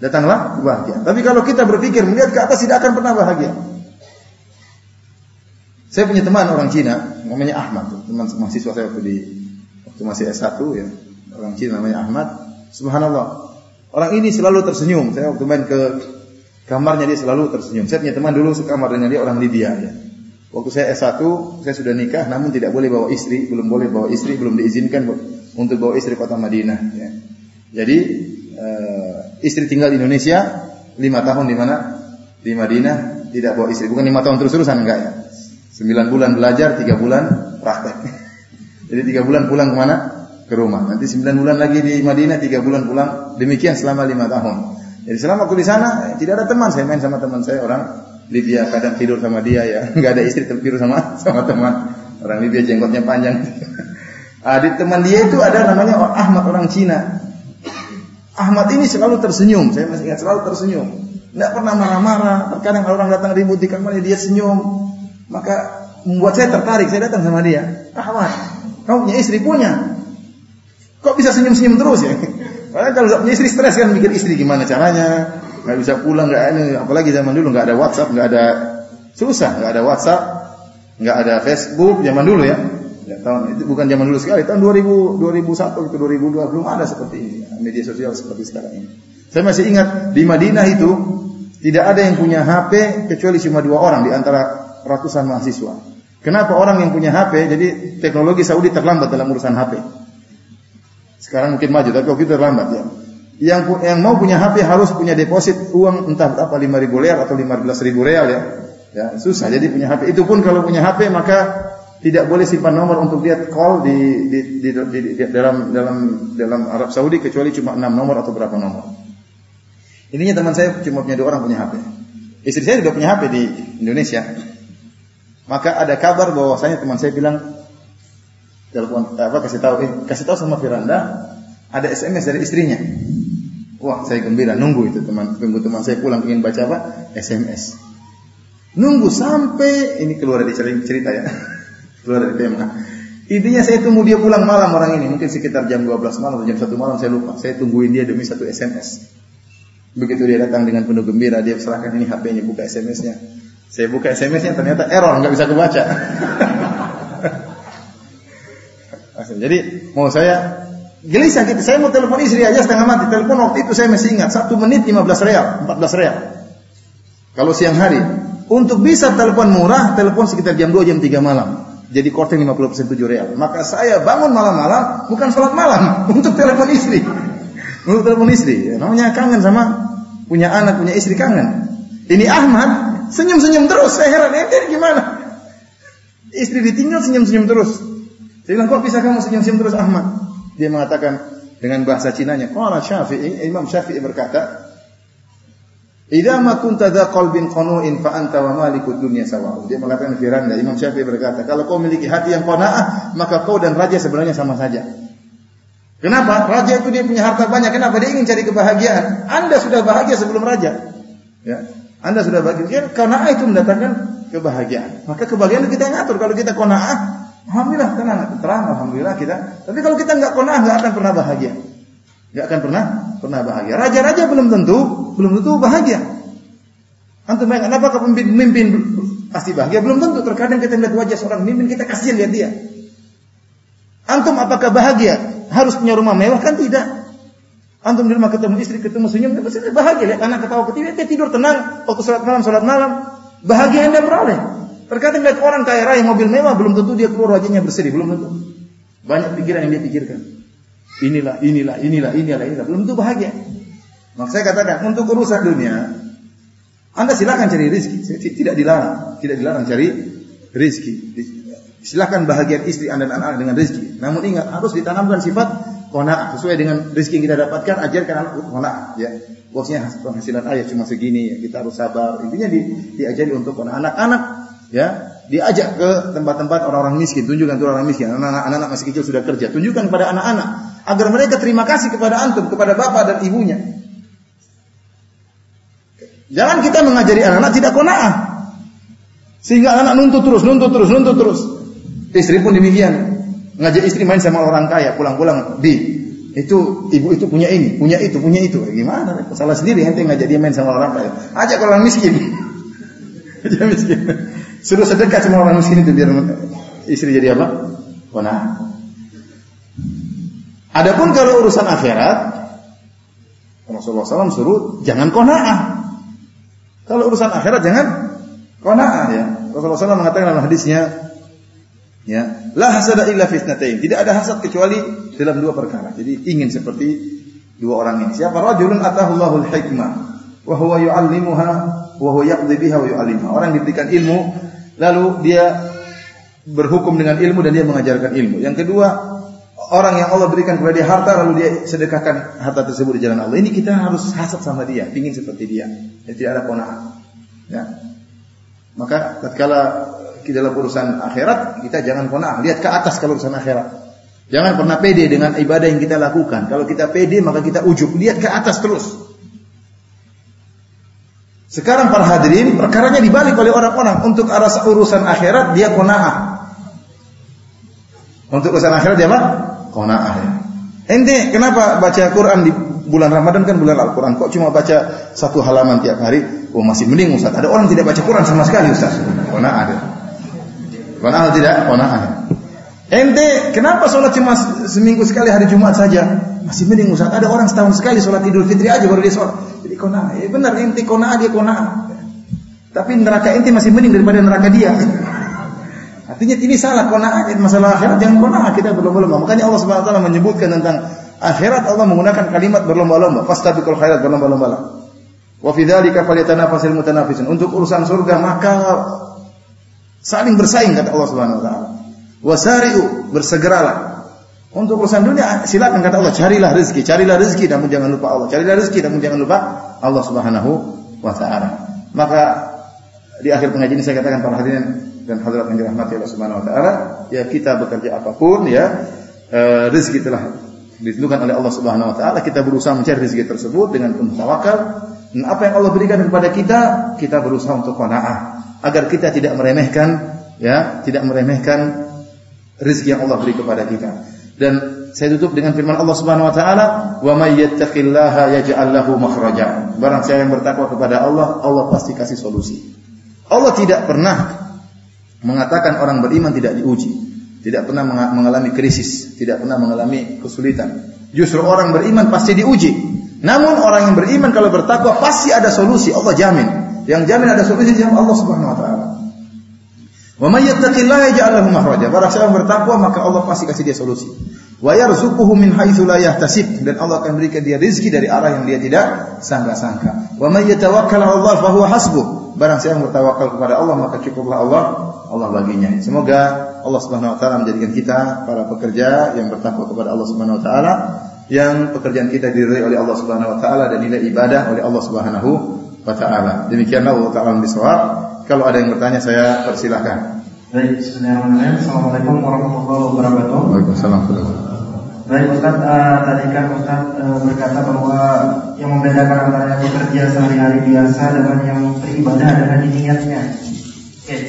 Datanglah kebahagiaan. Tapi kalau kita berpikir melihat ke atas tidak akan pernah bahagia. Saya punya teman orang Cina, namanya Ahmad, teman mahasiswa saya waktu di waktu masih S1 ya. Orang Cina namanya Ahmad. Subhanallah. Orang ini selalu tersenyum. Saya waktu main ke Kamarnya dia selalu tersenyum. Saya punya teman dulu kamar dengan dia orang Libya ya. Waktu saya S1, saya sudah nikah namun tidak boleh bawa istri, belum boleh bawa istri, belum diizinkan untuk bawa istri kota Madinah ya. Jadi uh, istri tinggal di Indonesia lima tahun di mana? Di Madinah tidak bawa istri. Bukan lima tahun terus-terusan enggak ya. Sembilan bulan belajar, tiga bulan praktek. Jadi tiga bulan pulang ke mana? Ke rumah. Nanti sembilan bulan lagi di Madinah, tiga bulan pulang. Demikian selama lima tahun. Jadi selama aku di sana tidak ada teman, saya main sama teman saya orang Libya kadang tidur sama dia ya, nggak ada istri tidur sama sama teman. Orang Libya jenggotnya panjang. Adik teman dia itu ada namanya Ahmad orang Cina. Ahmad ini selalu tersenyum, saya masih ingat selalu tersenyum. Tidak pernah marah-marah. Terkadang kalau orang datang ribut di kamarnya dia senyum. Maka membuat saya tertarik, saya datang sama dia. Ahmad, kamu punya istri? Punya. Kok bisa senyum-senyum terus ya? Karena kalau nggak punya istri stres kan mikir istri gimana caranya, nggak bisa pulang nggak ini, apalagi zaman dulu nggak ada WhatsApp, nggak ada susah, nggak ada WhatsApp, nggak ada Facebook zaman dulu ya. Ya, tahun itu bukan zaman dulu sekali, tahun 2000, 2001 itu 2002 belum ada seperti ini, media sosial seperti sekarang ini. Saya masih ingat di Madinah itu tidak ada yang punya HP kecuali cuma dua orang di antara ratusan mahasiswa. Kenapa orang yang punya HP? Jadi teknologi Saudi terlambat dalam urusan HP. Sekarang mungkin maju, tapi waktu itu terlambat ya. Yang yang mau punya HP harus punya deposit uang entah berapa lima ribu real atau lima belas ribu real ya. Ya susah. Jadi punya HP itu pun kalau punya HP maka tidak boleh simpan nomor untuk lihat call di, di, di, di, di dalam dalam dalam Arab Saudi kecuali cuma enam nomor atau berapa nomor. Ininya teman saya cuma punya dua orang punya HP. Istri saya juga punya HP di Indonesia. Maka ada kabar bahwasanya teman saya bilang telepon apa kasih tahu eh, kasih tahu sama Firanda ada SMS dari istrinya. Wah, saya gembira nunggu itu teman tunggu teman saya pulang ingin baca apa? SMS. Nunggu sampai ini keluar dari cerita ya. keluar dari tema. Intinya saya tunggu dia pulang malam orang ini, mungkin sekitar jam 12 malam atau jam 1 malam saya lupa. Saya tungguin dia demi satu SMS. Begitu dia datang dengan penuh gembira, dia serahkan ini HP-nya, buka SMS-nya. Saya buka SMS-nya ternyata error, nggak bisa kebaca. Jadi mau saya Gelisah kita. Saya mau telepon istri aja setengah mati. Telepon waktu itu saya masih ingat. Satu menit 15 real. 14 real. Kalau siang hari. Untuk bisa telepon murah, telepon sekitar jam 2, jam 3 malam. Jadi korting 50% 7 real. Maka saya bangun malam-malam, bukan sholat malam. Untuk telepon istri. Untuk telepon istri. Ya, namanya kangen sama punya anak, punya istri kangen. Ini Ahmad, senyum-senyum terus. Saya heran, ente gimana? Istri ditinggal senyum-senyum terus. Saya bilang, kok bisa kamu senyum-senyum terus Ahmad? Dia mengatakan dengan bahasa Cinanya, qala Syafi'i, Imam Syafi'i berkata, "Idza ma kunta dza qalbin qanu'in fa anta wa malikud dunya sawa." Dia mengatakan firanda, Imam Syafi'i berkata, kalau kau memiliki hati yang qanaah, maka kau dan raja sebenarnya sama saja. Kenapa? Raja itu dia punya harta banyak. Kenapa? Dia ingin cari kebahagiaan. Anda sudah bahagia sebelum raja. Ya. Anda sudah bahagia. Karena itu mendatangkan kebahagiaan. Maka kebahagiaan itu kita yang atur. Kalau kita kona'ah, Alhamdulillah tenang, terang, alhamdulillah kita. Tapi kalau kita nggak pernah, nggak akan pernah bahagia. Nggak akan pernah pernah bahagia. Raja-raja belum tentu, belum tentu bahagia. Antum bayangkan, apakah pemimpin, pasti bahagia? Belum tentu. Terkadang kita melihat wajah seorang pemimpin, kita kasihan lihat dia. Antum apakah bahagia? Harus punya rumah mewah kan tidak? Antum di rumah ketemu istri, ketemu senyum, pasti bahagia. Lihat anak ketawa ketiga, dia tidur tenang. Waktu sholat malam, sholat malam. Bahagia anda beroleh. Terkadang lihat orang kaya raya mobil mewah belum tentu dia keluar wajahnya berseri, belum tentu. Banyak pikiran yang dia pikirkan. Inilah, inilah, inilah, inilah, inilah. Belum tentu bahagia. Maka saya katakan untuk urusan dunia, Anda silakan cari rezeki, tidak dilarang, tidak dilarang cari rezeki. Silakan bahagia istri Anda dan anak dengan rezeki. Namun ingat harus ditanamkan sifat qanaah sesuai dengan rezeki yang kita dapatkan, ajarkan anak qanaah ya. Bosnya penghasilan ayah cuma segini, ya, kita harus sabar. Intinya di, diajari untuk anak-anak ya diajak ke tempat-tempat orang-orang miskin, tunjukkan ke orang miskin, anak-anak masih kecil sudah kerja, tunjukkan kepada anak-anak agar mereka terima kasih kepada antum, kepada bapak dan ibunya. Jangan kita mengajari anak-anak tidak kona'ah. Sehingga anak nuntut terus, nuntut terus, nuntut terus. Istri pun demikian. Ngajak istri main sama orang kaya, pulang-pulang di itu ibu itu punya ini, punya itu, punya itu. Gimana? Salah sendiri ente ngajak dia main sama orang kaya. Ajak orang miskin. Ajak miskin. Suruh sedekah semua orang miskin itu biar istri jadi apa? Kona'ah. Adapun kalau urusan akhirat, Rasulullah SAW suruh jangan kona'ah. Kalau urusan akhirat jangan kona'ah ya. Rasulullah SAW mengatakan dalam hadisnya, ya, la hasada illa fitnatain. Tidak ada hasad kecuali dalam dua perkara. Jadi ingin seperti dua orang ini. Siapa rajulun atahullahul hikmah wa huwa yu'allimuha wa huwa yaqdi biha wa yu'allimuha. Orang diberikan ilmu lalu dia berhukum dengan ilmu dan dia mengajarkan ilmu. Yang kedua, orang yang Allah berikan kepada dia harta lalu dia sedekahkan harta tersebut di jalan Allah. Ini kita harus hasad sama dia, ingin seperti dia. Dan tidak ada kona'ah. Ya. Maka tatkala kita dalam urusan akhirat, kita jangan kona'ah. Lihat ke atas kalau urusan akhirat. Jangan pernah pede dengan ibadah yang kita lakukan. Kalau kita pede maka kita ujub. Lihat ke atas terus. Sekarang para hadirin perkaranya dibalik oleh orang-orang untuk arah urusan akhirat dia kona'ah. Untuk urusan akhirat dia apa? Kona'ah ya. Ente kenapa baca Quran di bulan Ramadan kan bulan Al-Quran kok cuma baca satu halaman tiap hari? Oh masih mending Ustaz. Ada orang tidak baca Quran sama sekali Ustaz. Kona'ah dia. Kona'ah tidak? Kona'ah. Ente kenapa sholat cuma seminggu sekali hari Jumat saja? Masih mending Ustaz. Ada orang setahun sekali sholat Idul Fitri aja baru dia sholat. Jadi kona, ya benar inti kona dia kona. Tapi neraka inti masih mending daripada neraka dia. Artinya ini salah kona masalah akhirat jangan kona kita berlomba-lomba. Makanya Allah Subhanahu wa taala menyebutkan tentang akhirat Allah menggunakan kalimat berlomba-lomba. Fastabiqul khairat berlomba-lomba. Wa fi dzalika falyatanafasul mutanafisun. Untuk urusan surga maka saling bersaing kata Allah Subhanahu wa taala. Wasari'u bersegeralah untuk urusan dunia silakan kata Allah carilah rezeki, carilah rezeki namun jangan lupa Allah. Carilah rezeki namun jangan lupa Allah Subhanahu wa taala. Maka di akhir pengajian ini saya katakan para hadirin dan hadirat yang dirahmati Allah Subhanahu wa taala, ya kita bekerja apa pun ya e, rezeki telah ditentukan oleh Allah Subhanahu wa taala, kita berusaha mencari rezeki tersebut dengan penuh tawakal dan apa yang Allah berikan kepada kita, kita berusaha untuk qanaah agar kita tidak meremehkan ya, tidak meremehkan rezeki yang Allah beri kepada kita. Dan saya tutup dengan firman Allah Subhanahu wa taala, "Wa may yattaqillaha yaj'al lahu makhraja." Barang siapa yang bertakwa kepada Allah, Allah pasti kasih solusi. Allah tidak pernah mengatakan orang beriman tidak diuji, tidak pernah mengalami krisis, tidak pernah mengalami kesulitan. Justru orang beriman pasti diuji. Namun orang yang beriman kalau bertakwa pasti ada solusi. Allah jamin. Yang jamin ada solusi adalah Allah Subhanahu wa taala. Wa may yattaqillaha yaj'al lahu makhraja. Barang siapa bertakwa maka Allah pasti kasih dia solusi. Wa yarzuquhu min haitsu la yahtasib dan Allah akan berikan dia rezeki dari arah yang dia tidak sangka-sangka. Wa may yatawakkal 'ala Allah fa huwa hasbuh. Barang siapa bertawakal kepada Allah maka cukuplah Allah Allah baginya. Semoga Allah Subhanahu wa taala menjadikan kita para pekerja yang bertakwa kepada Allah Subhanahu wa taala yang pekerjaan kita diridhai oleh Allah Subhanahu wa taala dan nilai ibadah oleh Allah Subhanahu wa taala. Demikianlah Allah taala bisawab. Kalau ada yang bertanya saya persilahkan. Baik, Bismillahirrahmanirrahim. Assalamualaikum warahmatullahi wabarakatuh. Waalaikumsalam. Baik Ustaz, uh, tadi kan Ustaz uh, berkata bahwa yang membedakan antara yang bekerja sehari-hari biasa dengan yang beribadah adalah niatnya. Oke. Okay.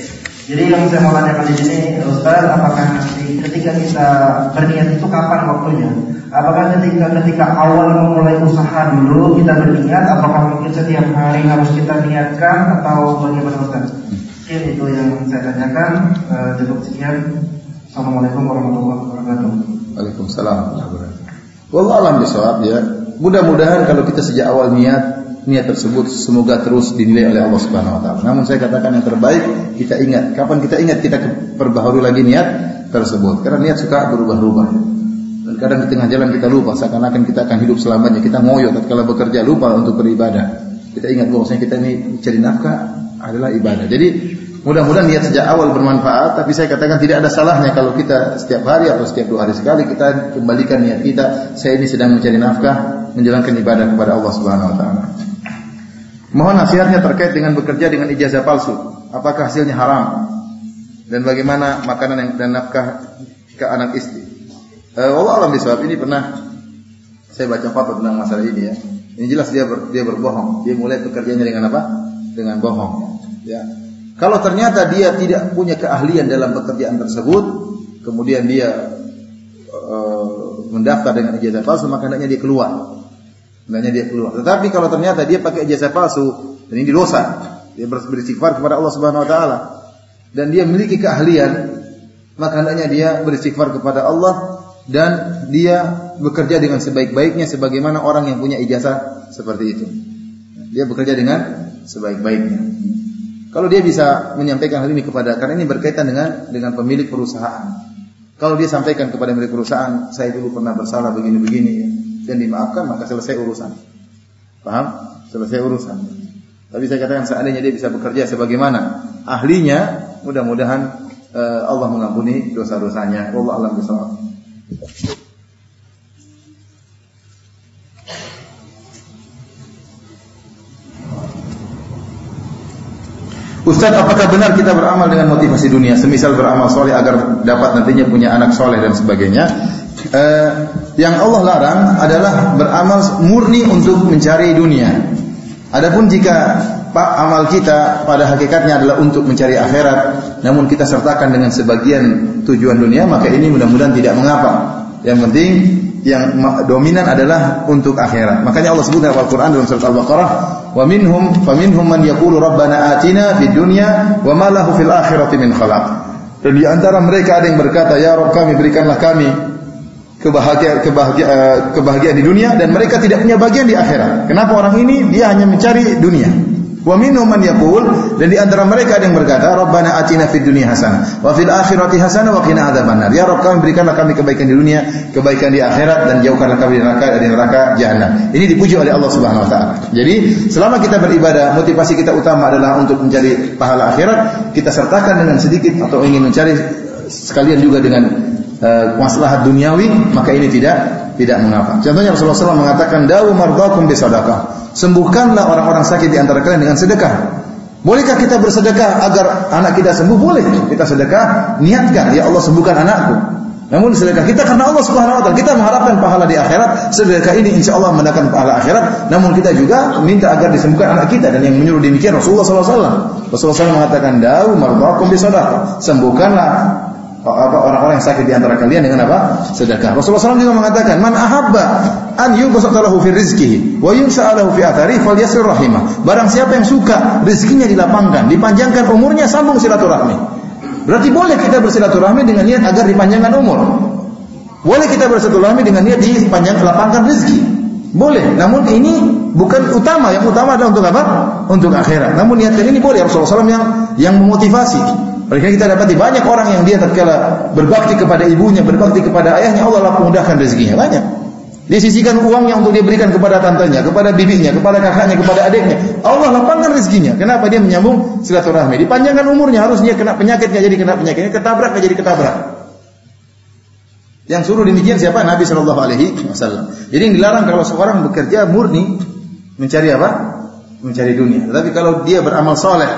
Jadi yang saya mau tanyakan di sini, Ustaz, apakah nanti ketika kita berniat itu kapan waktunya? Apakah ketika ketika awal memulai usaha dulu kita berniat, apakah mungkin setiap hari harus kita niatkan atau bagaimana Ustaz? Mungkin itu yang saya tanyakan. Uh, cukup sekian. Assalamualaikum warahmatullahi wabarakatuh. Waalaikumsalam. Wallah alam bisawab ya. Mudah-mudahan kalau kita sejak awal niat niat tersebut semoga terus dinilai oleh Allah Subhanahu wa taala. Namun saya katakan yang terbaik kita ingat. Kapan kita ingat kita perbaharui lagi niat tersebut. Karena niat suka berubah-ubah. Dan kadang di tengah jalan kita lupa seakan-akan kita akan hidup selamanya. Kita ngoyo tatkala bekerja lupa untuk beribadah. Kita ingat bahwasanya kita ini cari nafkah adalah ibadah. Jadi mudah-mudahan niat sejak awal bermanfaat. Tapi saya katakan tidak ada salahnya kalau kita setiap hari atau setiap dua hari sekali kita kembalikan niat kita. Saya ini sedang mencari nafkah, menjalankan ibadah kepada Allah Subhanahu Wa Taala. Mohon nasihatnya terkait dengan bekerja dengan ijazah palsu. Apakah hasilnya haram? Dan bagaimana makanan yang dan nafkah ke anak istri? Uh, Allah alam bisawab ini pernah saya baca fatwa tentang masalah ini ya. Ini jelas dia ber, dia berbohong. Dia mulai pekerjaannya dengan apa? Dengan bohong. Ya. Kalau ternyata dia tidak punya keahlian dalam pekerjaan tersebut, kemudian dia uh, mendaftar dengan ijazah palsu, maka hendaknya dia keluar. Hendaknya dia keluar. Tetapi kalau ternyata dia pakai ijazah palsu dan ini dosa, dia beristighfar kepada Allah Subhanahu wa taala dan dia memiliki keahlian, maka hendaknya dia beristighfar kepada Allah dan dia bekerja dengan sebaik-baiknya sebagaimana orang yang punya ijazah seperti itu. Dia bekerja dengan sebaik-baiknya. Kalau dia bisa menyampaikan hal ini kepada karena ini berkaitan dengan dengan pemilik perusahaan. Kalau dia sampaikan kepada pemilik perusahaan, saya dulu pernah bersalah begini-begini dan dimaafkan maka selesai urusan. Paham? Selesai urusan. Tapi saya katakan seandainya dia bisa bekerja sebagaimana ahlinya, mudah-mudahan uh, Allah mengampuni dosa-dosanya. Allah alam bisawab. Ustaz, apakah benar kita beramal dengan motivasi dunia? Semisal beramal soleh agar dapat nantinya punya anak soleh dan sebagainya. Eh, yang Allah larang adalah beramal murni untuk mencari dunia. Adapun jika pak amal kita pada hakikatnya adalah untuk mencari akhirat, namun kita sertakan dengan sebagian tujuan dunia, maka ini mudah-mudahan tidak mengapa. Yang penting yang dominan adalah untuk akhirat. Makanya Allah sebut dalam Al-Qur'an dalam surat Al-Baqarah, "Wa minhum faminhum man yaqulu rabbana atina fid dunya wa ma lahu fil akhirati min khalaq." Dan di antara mereka ada yang berkata, "Ya Rabb kami berikanlah kami kebahagiaan kebahagiaan, eh, kebahagiaan di dunia dan mereka tidak punya bagian di akhirat." Kenapa orang ini dia hanya mencari dunia? Wa minhum man yaqul dan di antara mereka ada yang berkata, "Rabbana atina fid dunya hasanah wa fil akhirati hasanah wa qina adzabannar." Ya Rabb, kami berikanlah kami kebaikan di dunia, kebaikan di akhirat dan jauhkanlah kami dari neraka dari neraka jahanam. Ini dipuji oleh Allah Subhanahu wa taala. Jadi, selama kita beribadah, motivasi kita utama adalah untuk mencari pahala akhirat, kita sertakan dengan sedikit atau ingin mencari sekalian juga dengan uh, maslahat duniawi, maka ini tidak tidak mengapa. Contohnya Rasulullah SAW mengatakan, "Dawu mardakum bisadaqah." Sembuhkanlah orang-orang sakit di antara kalian dengan sedekah. Bolehkah kita bersedekah agar anak kita sembuh? Boleh. Kita sedekah, niatkan, ya Allah sembuhkan anakku. Namun sedekah kita karena Allah Subhanahu wa taala. Kita mengharapkan pahala di akhirat. Sedekah ini insya Allah mendatangkan pahala akhirat. Namun kita juga minta agar disembuhkan anak kita dan yang menyuruh demikian Rasulullah SAW. Rasulullah SAW mengatakan, "Dau mardakum bisadaqah." Sembuhkanlah apa orang-orang yang sakit di antara kalian dengan apa? Sedekah. Rasulullah SAW juga mengatakan, "Man ahabba an yubsata lahu fi rizqihi wa yunsa'a lahu fi athari falyasir rahimah." Barang siapa yang suka rezekinya dilapangkan, dipanjangkan umurnya, sambung silaturahmi. Berarti boleh kita bersilaturahmi dengan niat agar dipanjangkan umur. Boleh kita bersilaturahmi dengan niat di panjang lapangkan rezeki. Boleh, namun ini bukan utama. Yang utama adalah untuk apa? Untuk akhirat. Namun niatkan ini boleh. Rasulullah SAW yang yang memotivasi. Mereka kita dapat banyak orang yang dia tatkala berbakti kepada ibunya, berbakti kepada ayahnya, Allah lah rezekinya banyak. Dia sisihkan uangnya untuk dia berikan kepada tantenya, kepada bibinya, kepada kakaknya, kepada adiknya. Allah lapangkan rezekinya. Kenapa dia menyambung silaturahmi? Dipanjangkan umurnya harus dia kena penyakit nggak jadi kena penyakit, ketabrak jadi ketabrak. Yang suruh demikian siapa? Nabi Shallallahu Alaihi Wasallam. Jadi yang dilarang kalau seorang bekerja murni mencari apa? Mencari dunia. Tetapi kalau dia beramal soleh,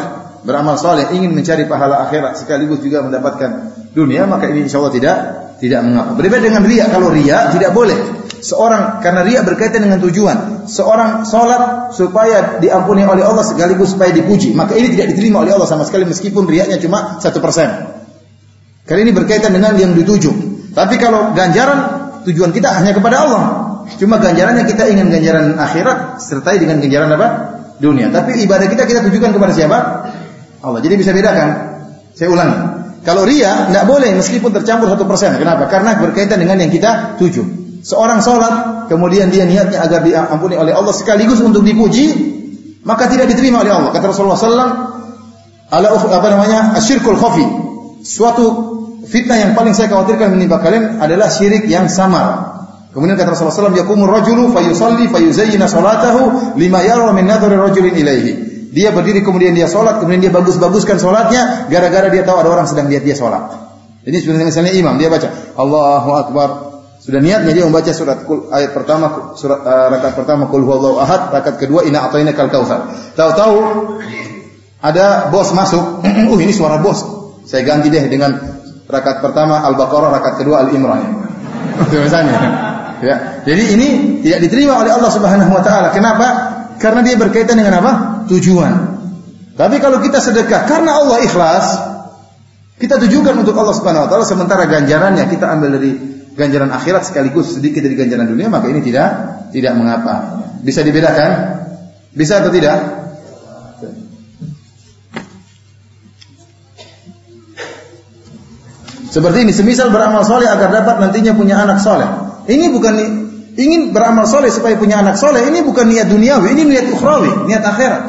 beramal soleh ingin mencari pahala akhirat sekaligus juga mendapatkan dunia, maka ini insya Allah tidak tidak mengapa. Berbeda dengan ria. Kalau ria tidak boleh. Seorang karena riak berkaitan dengan tujuan. Seorang sholat supaya diampuni oleh Allah sekaligus supaya dipuji. Maka ini tidak diterima oleh Allah sama sekali meskipun riaknya cuma satu persen. Karena ini berkaitan dengan yang dituju. Tapi kalau ganjaran tujuan kita hanya kepada Allah. Cuma ganjarannya kita ingin ganjaran akhirat sertai dengan ganjaran apa? Dunia. Tapi ibadah kita kita tujukan kepada siapa? Allah. Jadi bisa bedakan. Saya ulangi. Kalau ria tidak boleh meskipun tercampur satu persen. Kenapa? Karena berkaitan dengan yang kita tuju. Seorang sholat, kemudian dia niatnya agar diampuni oleh Allah sekaligus untuk dipuji, maka tidak diterima oleh Allah. Kata Rasulullah SAW, ala apa namanya asyirkul khafi. Suatu fitnah yang paling saya khawatirkan menimpa kalian adalah syirik yang samar. Kemudian kata Rasulullah SAW, yakumur rajulu fayusalli fayuzayyina salatahu lima yara min nadhari rajulin ilaihi. Dia berdiri kemudian dia sholat, kemudian dia bagus-baguskan sholatnya, gara-gara dia tahu ada orang sedang lihat dia sholat. Ini sebenarnya misalnya imam, dia baca Allahu Akbar, sudah niatnya dia membaca surat kul, ayat pertama surat uh, rakaat pertama kul huwallahu ahad, rakaat kedua inna atainakal kautsar. Tahu-tahu ada bos masuk, uh ini suara bos. Saya ganti deh dengan rakaat pertama Al-Baqarah, rakaat kedua Al-Imran. Itu misalnya. Ya. Jadi ini tidak diterima oleh Allah Subhanahu wa taala. Kenapa? Karena dia berkaitan dengan apa? Tujuan. Tapi kalau kita sedekah karena Allah ikhlas, kita tujukan untuk Allah Subhanahu wa taala sementara ganjarannya kita ambil dari ganjaran akhirat sekaligus sedikit dari ganjaran dunia, maka ini tidak tidak mengapa. Bisa dibedakan? Bisa atau tidak? Seperti ini, semisal beramal soleh agar dapat nantinya punya anak soleh. Ini bukan ingin beramal soleh supaya punya anak soleh. Ini bukan niat duniawi, ini niat ukhrawi, niat akhirat.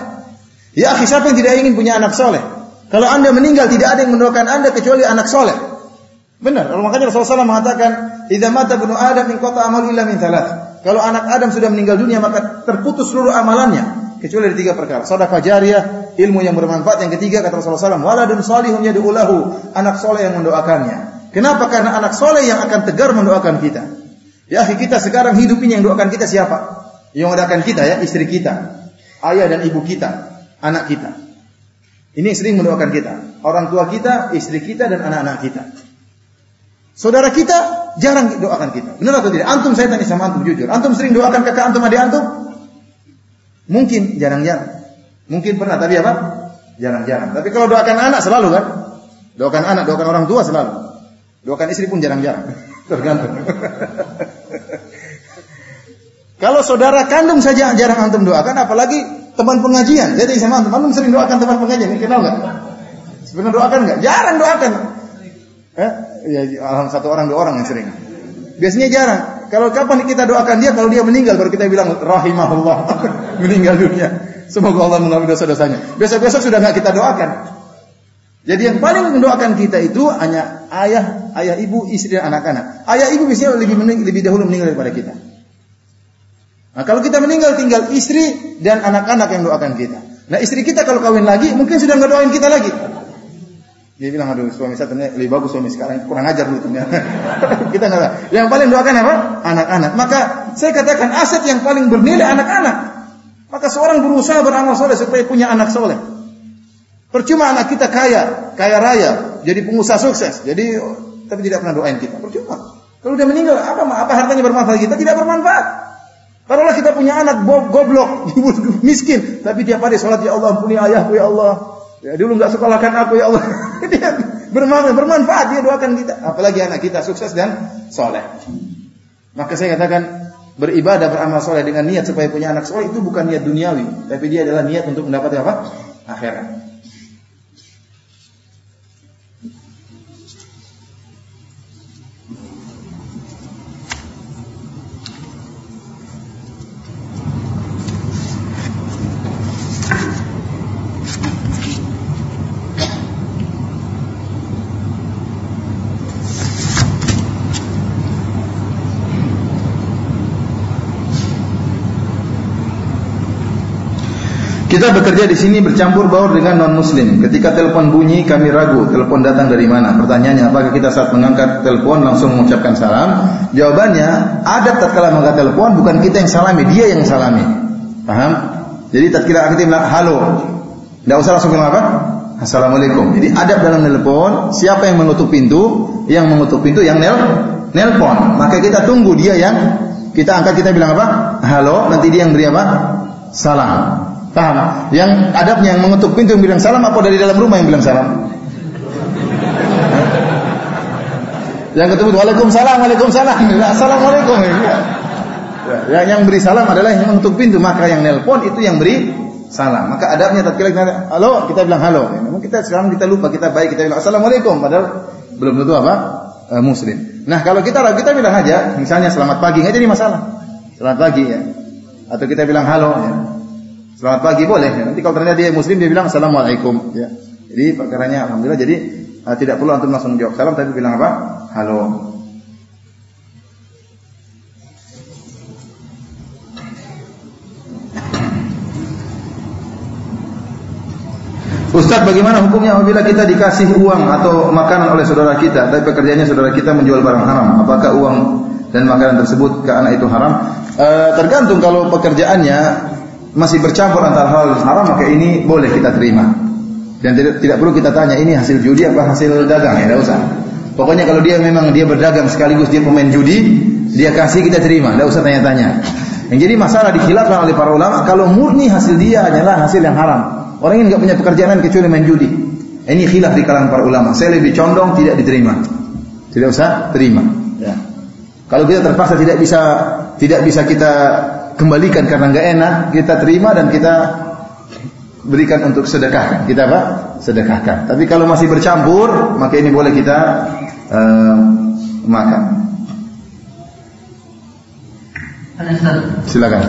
Ya akhi, siapa yang tidak ingin punya anak soleh? Kalau anda meninggal, tidak ada yang mendoakan anda kecuali anak soleh. Benar. Kalau makanya Rasulullah SAW mengatakan, "Idza mata ibnu Adam min qata amalu illa min thalath." Kalau anak Adam sudah meninggal dunia maka terputus seluruh amalannya kecuali dari tiga perkara. Sedekah jariah, ilmu yang bermanfaat. Yang ketiga kata Rasulullah SAW, waladun salihun yad'u lahu, anak soleh yang mendoakannya. Kenapa? Karena anak soleh yang akan tegar mendoakan kita. Ya, kita sekarang hidup ini yang doakan kita siapa? Yang mendoakan kita ya, istri kita, ayah dan ibu kita, anak kita. Ini sering mendoakan kita. Orang tua kita, istri kita dan anak-anak kita. Saudara kita jarang doakan kita. Benar atau tidak? Antum saya tanya sama antum jujur. Antum sering doakan kakak antum adik antum? Mungkin jarang-jarang. Mungkin pernah tapi apa? Jarang-jarang. Tapi kalau doakan anak selalu kan? Doakan anak, doakan orang tua selalu. Doakan istri pun jarang-jarang. Tergantung. kalau saudara kandung saja jarang antum doakan, apalagi teman pengajian. Jadi sama antum, antum sering doakan teman pengajian. Kenal nggak? Sebenarnya doakan nggak? Jarang doakan. Eh? ya satu orang dua orang yang sering. Biasanya jarang. Kalau kapan kita doakan dia kalau dia meninggal baru kita bilang rahimahullah meninggal dunia. Semoga Allah mengampuni dosa-dosanya. Biasa-biasa sudah nggak kita doakan. Jadi yang paling mendoakan kita itu hanya ayah, ayah ibu, istri dan anak-anak. Ayah ibu biasanya lebih lebih dahulu meninggal daripada kita. Nah, kalau kita meninggal tinggal istri dan anak-anak yang doakan kita. Nah, istri kita kalau kawin lagi mungkin sudah nggak doain kita lagi. Dia bilang, aduh suami saya ternyata lebih bagus suami sekarang, kurang ajar dulu ternyata. Kita nggak Yang paling doakan apa? Anak-anak. Maka saya katakan aset yang paling bernilai anak-anak. Maka seorang berusaha beramal soleh supaya punya anak soleh. Percuma anak kita kaya, kaya raya, jadi pengusaha sukses, jadi tapi tidak pernah doain kita. Percuma. Kalau dia meninggal, apa apa hartanya bermanfaat kita? Tidak bermanfaat. Taruhlah kita punya anak goblok, miskin, tapi tiap hari sholat ya Allah ampuni ayahku ya Allah, Ya dulu nggak sekolahkan aku ya Allah. dia bermanfaat, bermanfaat dia doakan kita. Apalagi anak kita sukses dan soleh. Maka saya katakan beribadah beramal soleh dengan niat supaya punya anak soleh itu bukan niat duniawi, tapi dia adalah niat untuk mendapat apa? Akhirat. Kita bekerja di sini bercampur baur dengan non muslim. Ketika telepon bunyi kami ragu telepon datang dari mana. Pertanyaannya apakah kita saat mengangkat telepon langsung mengucapkan salam? Jawabannya ada tatkala mengangkat telepon bukan kita yang salami, dia yang salami. Paham? Jadi tatkala kita bilang halo, tidak usah langsung bilang apa? Assalamualaikum. Jadi adab dalam telepon, siapa yang mengutuk pintu, yang mengutuk pintu yang nel nelpon. Maka kita tunggu dia yang kita angkat kita bilang apa? Halo, nanti dia yang beri apa? Salam. Paham? Yang adabnya yang mengetuk pintu yang bilang salam apa dari dalam rumah yang bilang salam? yang ketemu Waalaikumsalam, Waalaikumsalam. Assalamualaikum. Ya, yang beri salam adalah yang mengetuk pintu, maka yang nelpon itu yang beri salam. Maka adabnya tatkala kita halo, kita bilang halo. Memang kita sekarang kita lupa, kita baik, kita bilang assalamualaikum padahal belum tentu apa? E, muslim. Nah, kalau kita kita bilang aja, misalnya selamat pagi, enggak jadi masalah. Selamat pagi ya. Atau kita bilang halo ya. Selamat pagi boleh. Nanti kalau ternyata dia muslim dia bilang assalamualaikum. Ya. Jadi perkaranya alhamdulillah. Jadi uh, tidak perlu antum langsung jawab salam tapi bilang apa? Halo. Ustaz bagaimana hukumnya apabila kita dikasih uang atau makanan oleh saudara kita tapi pekerjaannya saudara kita menjual barang haram apakah uang dan makanan tersebut ke anak itu haram e, tergantung kalau pekerjaannya masih bercampur antara hal haram maka ini boleh kita terima. Dan tidak, tidak perlu kita tanya ini hasil judi apa hasil dagang ya, tidak usah. Pokoknya kalau dia memang dia berdagang sekaligus dia pemain judi, dia kasih kita terima, tidak usah tanya-tanya. Yang jadi masalah dikhilafkan oleh para ulama kalau murni hasil dia hanyalah hasil yang haram. Orang ini nggak punya pekerjaan kecuali main judi. Ini khilaf di kalangan para ulama. Saya lebih condong tidak diterima. Tidak usah terima. Ya. Kalau kita terpaksa tidak bisa tidak bisa kita kembalikan karena nggak enak, kita terima dan kita berikan untuk sedekah. Kita apa? Sedekahkan. Tapi kalau masih bercampur, maka ini boleh kita uh, makan. Silakan.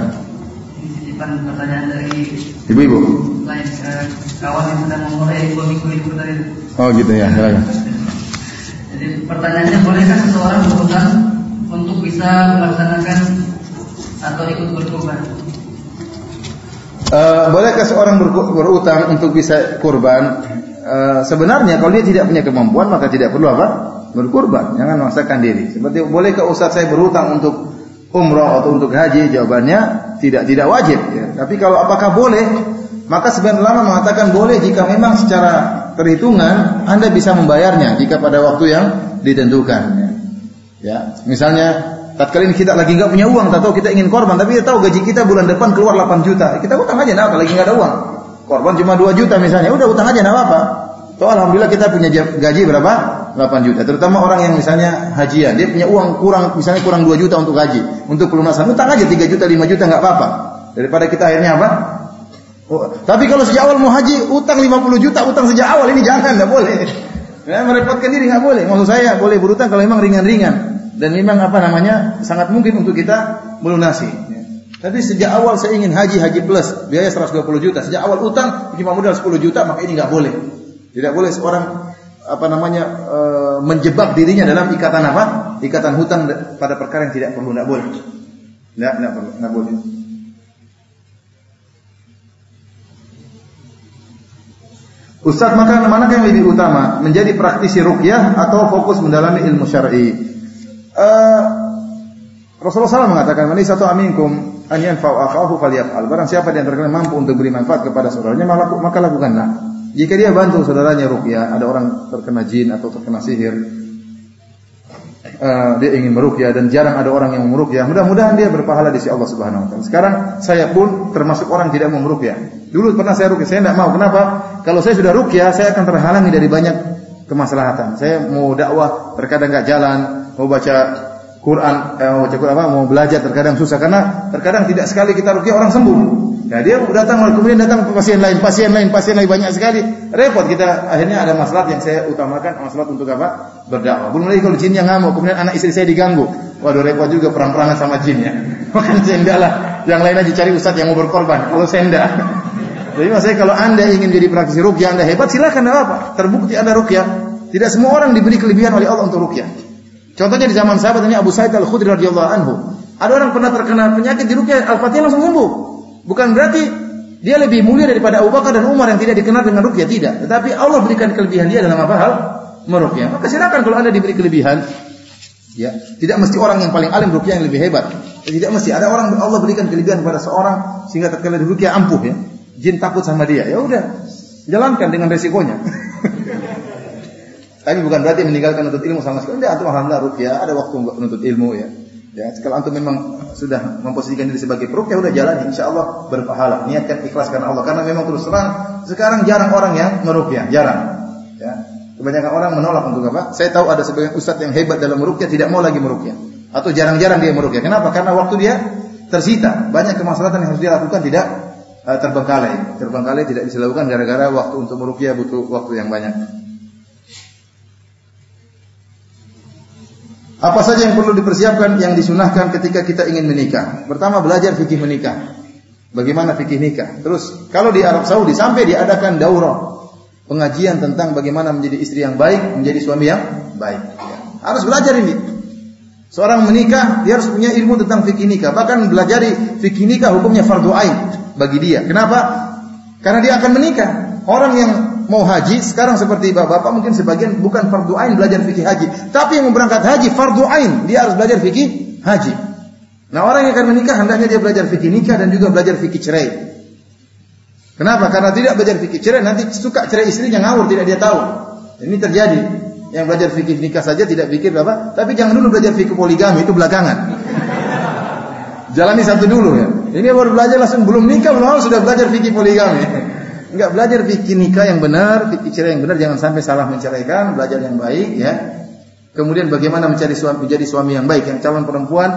pertanyaan dari ibu-ibu. Lain uh, kawan yang sedang memulai dua minggu libur tadi. Oh gitu ya, silakan. Jadi pertanyaannya bolehkah seseorang berhutang untuk bisa melaksanakan atau ikut berkurban? Uh, bolehkah seorang ber berutang untuk bisa kurban? Uh, sebenarnya kalau dia tidak punya kemampuan maka tidak perlu apa? Berkurban. Jangan memaksakan diri. Seperti bolehkah Ustaz saya berutang untuk umroh atau untuk haji? Jawabannya tidak tidak wajib. Ya. Tapi kalau apakah boleh? Maka sebagian ulama mengatakan boleh jika memang secara perhitungan Anda bisa membayarnya jika pada waktu yang ditentukan. Ya, ya. misalnya Tatkala ini kita lagi nggak punya uang, tahu kita ingin korban, tapi kita tahu gaji kita bulan depan keluar 8 juta. Kita utang aja, nah, lagi nggak ada uang. Korban cuma 2 juta misalnya, udah utang aja, nah apa? Tuh alhamdulillah kita punya gaji berapa? 8 juta. Terutama orang yang misalnya hajian, dia punya uang kurang misalnya kurang 2 juta untuk haji, untuk pelunasan, utang aja 3 juta, 5 juta nggak apa-apa. Daripada kita akhirnya apa? Oh, tapi kalau sejak awal mau haji, utang 50 juta, utang sejak awal ini jangan, nggak boleh. Ya, merepotkan diri nggak boleh. Maksud saya boleh berutang kalau memang ringan-ringan dan memang apa namanya sangat mungkin untuk kita melunasi. Tapi sejak awal saya ingin haji haji plus biaya 120 juta. Sejak awal utang cuma modal 10 juta maka ini nggak boleh. Tidak boleh seorang apa namanya e, menjebak dirinya dalam ikatan apa? Ikatan hutang pada perkara yang tidak perlu, tidak boleh. Tidak, tidak perlu, tidak boleh. Ustaz, maka mana yang lebih utama? Menjadi praktisi rukyah atau fokus mendalami ilmu syar'i? Uh, Rasulullah SAW mengatakan, "Man satu aminkum an yanfa'u akhahu falyaf'al." Barang siapa di antara kalian mampu untuk beri manfaat kepada saudaranya, maka lakukanlah. Jika dia bantu saudaranya ruqyah, ada orang terkena jin atau terkena sihir, uh, dia ingin meruqyah dan jarang ada orang yang meruqyah, mudah-mudahan dia berpahala di sisi Allah Subhanahu wa taala. Sekarang saya pun termasuk orang tidak mau meruqyah. Dulu pernah saya ruqyah, saya tidak mau. Kenapa? Kalau saya sudah ruqyah, saya akan terhalangi dari banyak kemaslahatan. Saya mau dakwah, terkadang nggak jalan, mau baca Quran, eh, mau baca Quran apa, mau belajar terkadang susah karena terkadang tidak sekali kita rukyah orang sembuh. Ya dia datang kemudian datang pasien lain, pasien lain, pasien lain banyak sekali. Repot kita akhirnya ada masalah yang saya utamakan masalah untuk apa? Berdakwah. Belum lagi kalau jin yang ngamuk, kemudian anak istri saya diganggu. Waduh repot juga perang-perangan sama jin ya. Makan senda lah. Yang lain aja cari ustaz yang mau berkorban. Kalau senda. Jadi maksudnya kalau anda ingin jadi praktisi rukyah anda hebat silakan apa? Terbukti anda rukyah. Tidak semua orang diberi kelebihan oleh Allah untuk rukyah. Contohnya di zaman sahabat ini Abu Sa'id Al-Khudri radhiyallahu anhu. Ada orang pernah terkena penyakit di rukyah Al-Fatihah langsung sembuh. Bukan berarti dia lebih mulia daripada Abu Bakar dan Umar yang tidak dikenal dengan rukyah tidak. Tetapi Allah berikan kelebihan dia dalam apa hal? Merukyah. Maka silakan kalau Anda diberi kelebihan, ya, tidak mesti orang yang paling alim rukyah yang lebih hebat. Tidak mesti ada orang Allah berikan kelebihan kepada seorang sehingga tatkala dirukyah ampuh ya. Jin takut sama dia. Ya udah, jalankan dengan resikonya. Tapi bukan berarti meninggalkan menuntut ilmu sama sekali. Tidak, antum alhamdulillah rukyah, ada waktu untuk menuntut ilmu ya. Ya, kalau antum memang sudah memposisikan diri sebagai peruk, ya udah jalan, insya Allah berpahala. Niatkan ikhlas karena Allah. Karena memang terus terang sekarang jarang orang yang merukyah, jarang. Ya. Kebanyakan orang menolak untuk apa? Saya tahu ada sebagian ustadz yang hebat dalam merukyah tidak mau lagi merukyah. Atau jarang-jarang dia merukyah. Kenapa? Karena waktu dia tersita. Banyak kemaslahatan yang harus dia lakukan tidak uh, terbengkalai. Terbengkalai tidak bisa dilakukan gara-gara waktu untuk merukyah butuh waktu yang banyak. Apa saja yang perlu dipersiapkan yang disunahkan ketika kita ingin menikah? Pertama belajar fikih menikah. Bagaimana fikih nikah? Terus kalau di Arab Saudi sampai diadakan daurah pengajian tentang bagaimana menjadi istri yang baik, menjadi suami yang baik. Ya. Harus belajar ini. Seorang menikah dia harus punya ilmu tentang fikih nikah. Bahkan belajar fikih nikah hukumnya fardu ain bagi dia. Kenapa? Karena dia akan menikah. Orang yang mau haji sekarang seperti bapak-bapak mungkin sebagian bukan fardu ain belajar fikih haji, tapi yang mau berangkat haji fardu ain dia harus belajar fikih haji. Nah orang yang akan menikah hendaknya dia belajar fikih nikah dan juga belajar fikih cerai. Kenapa? Karena tidak belajar fikih cerai nanti suka cerai istrinya ngawur tidak dia tahu. Ini terjadi. Yang belajar fikih nikah saja tidak pikir apa, tapi jangan dulu belajar fikih poligami itu belakangan. Jalani satu dulu ya. Ini baru belajar langsung belum nikah belum sudah belajar fikih poligami. Enggak belajar fikih nikah yang benar, fikih cerai yang benar, jangan sampai salah menceraikan, belajar yang baik ya. Kemudian bagaimana mencari suami menjadi suami yang baik, yang calon perempuan,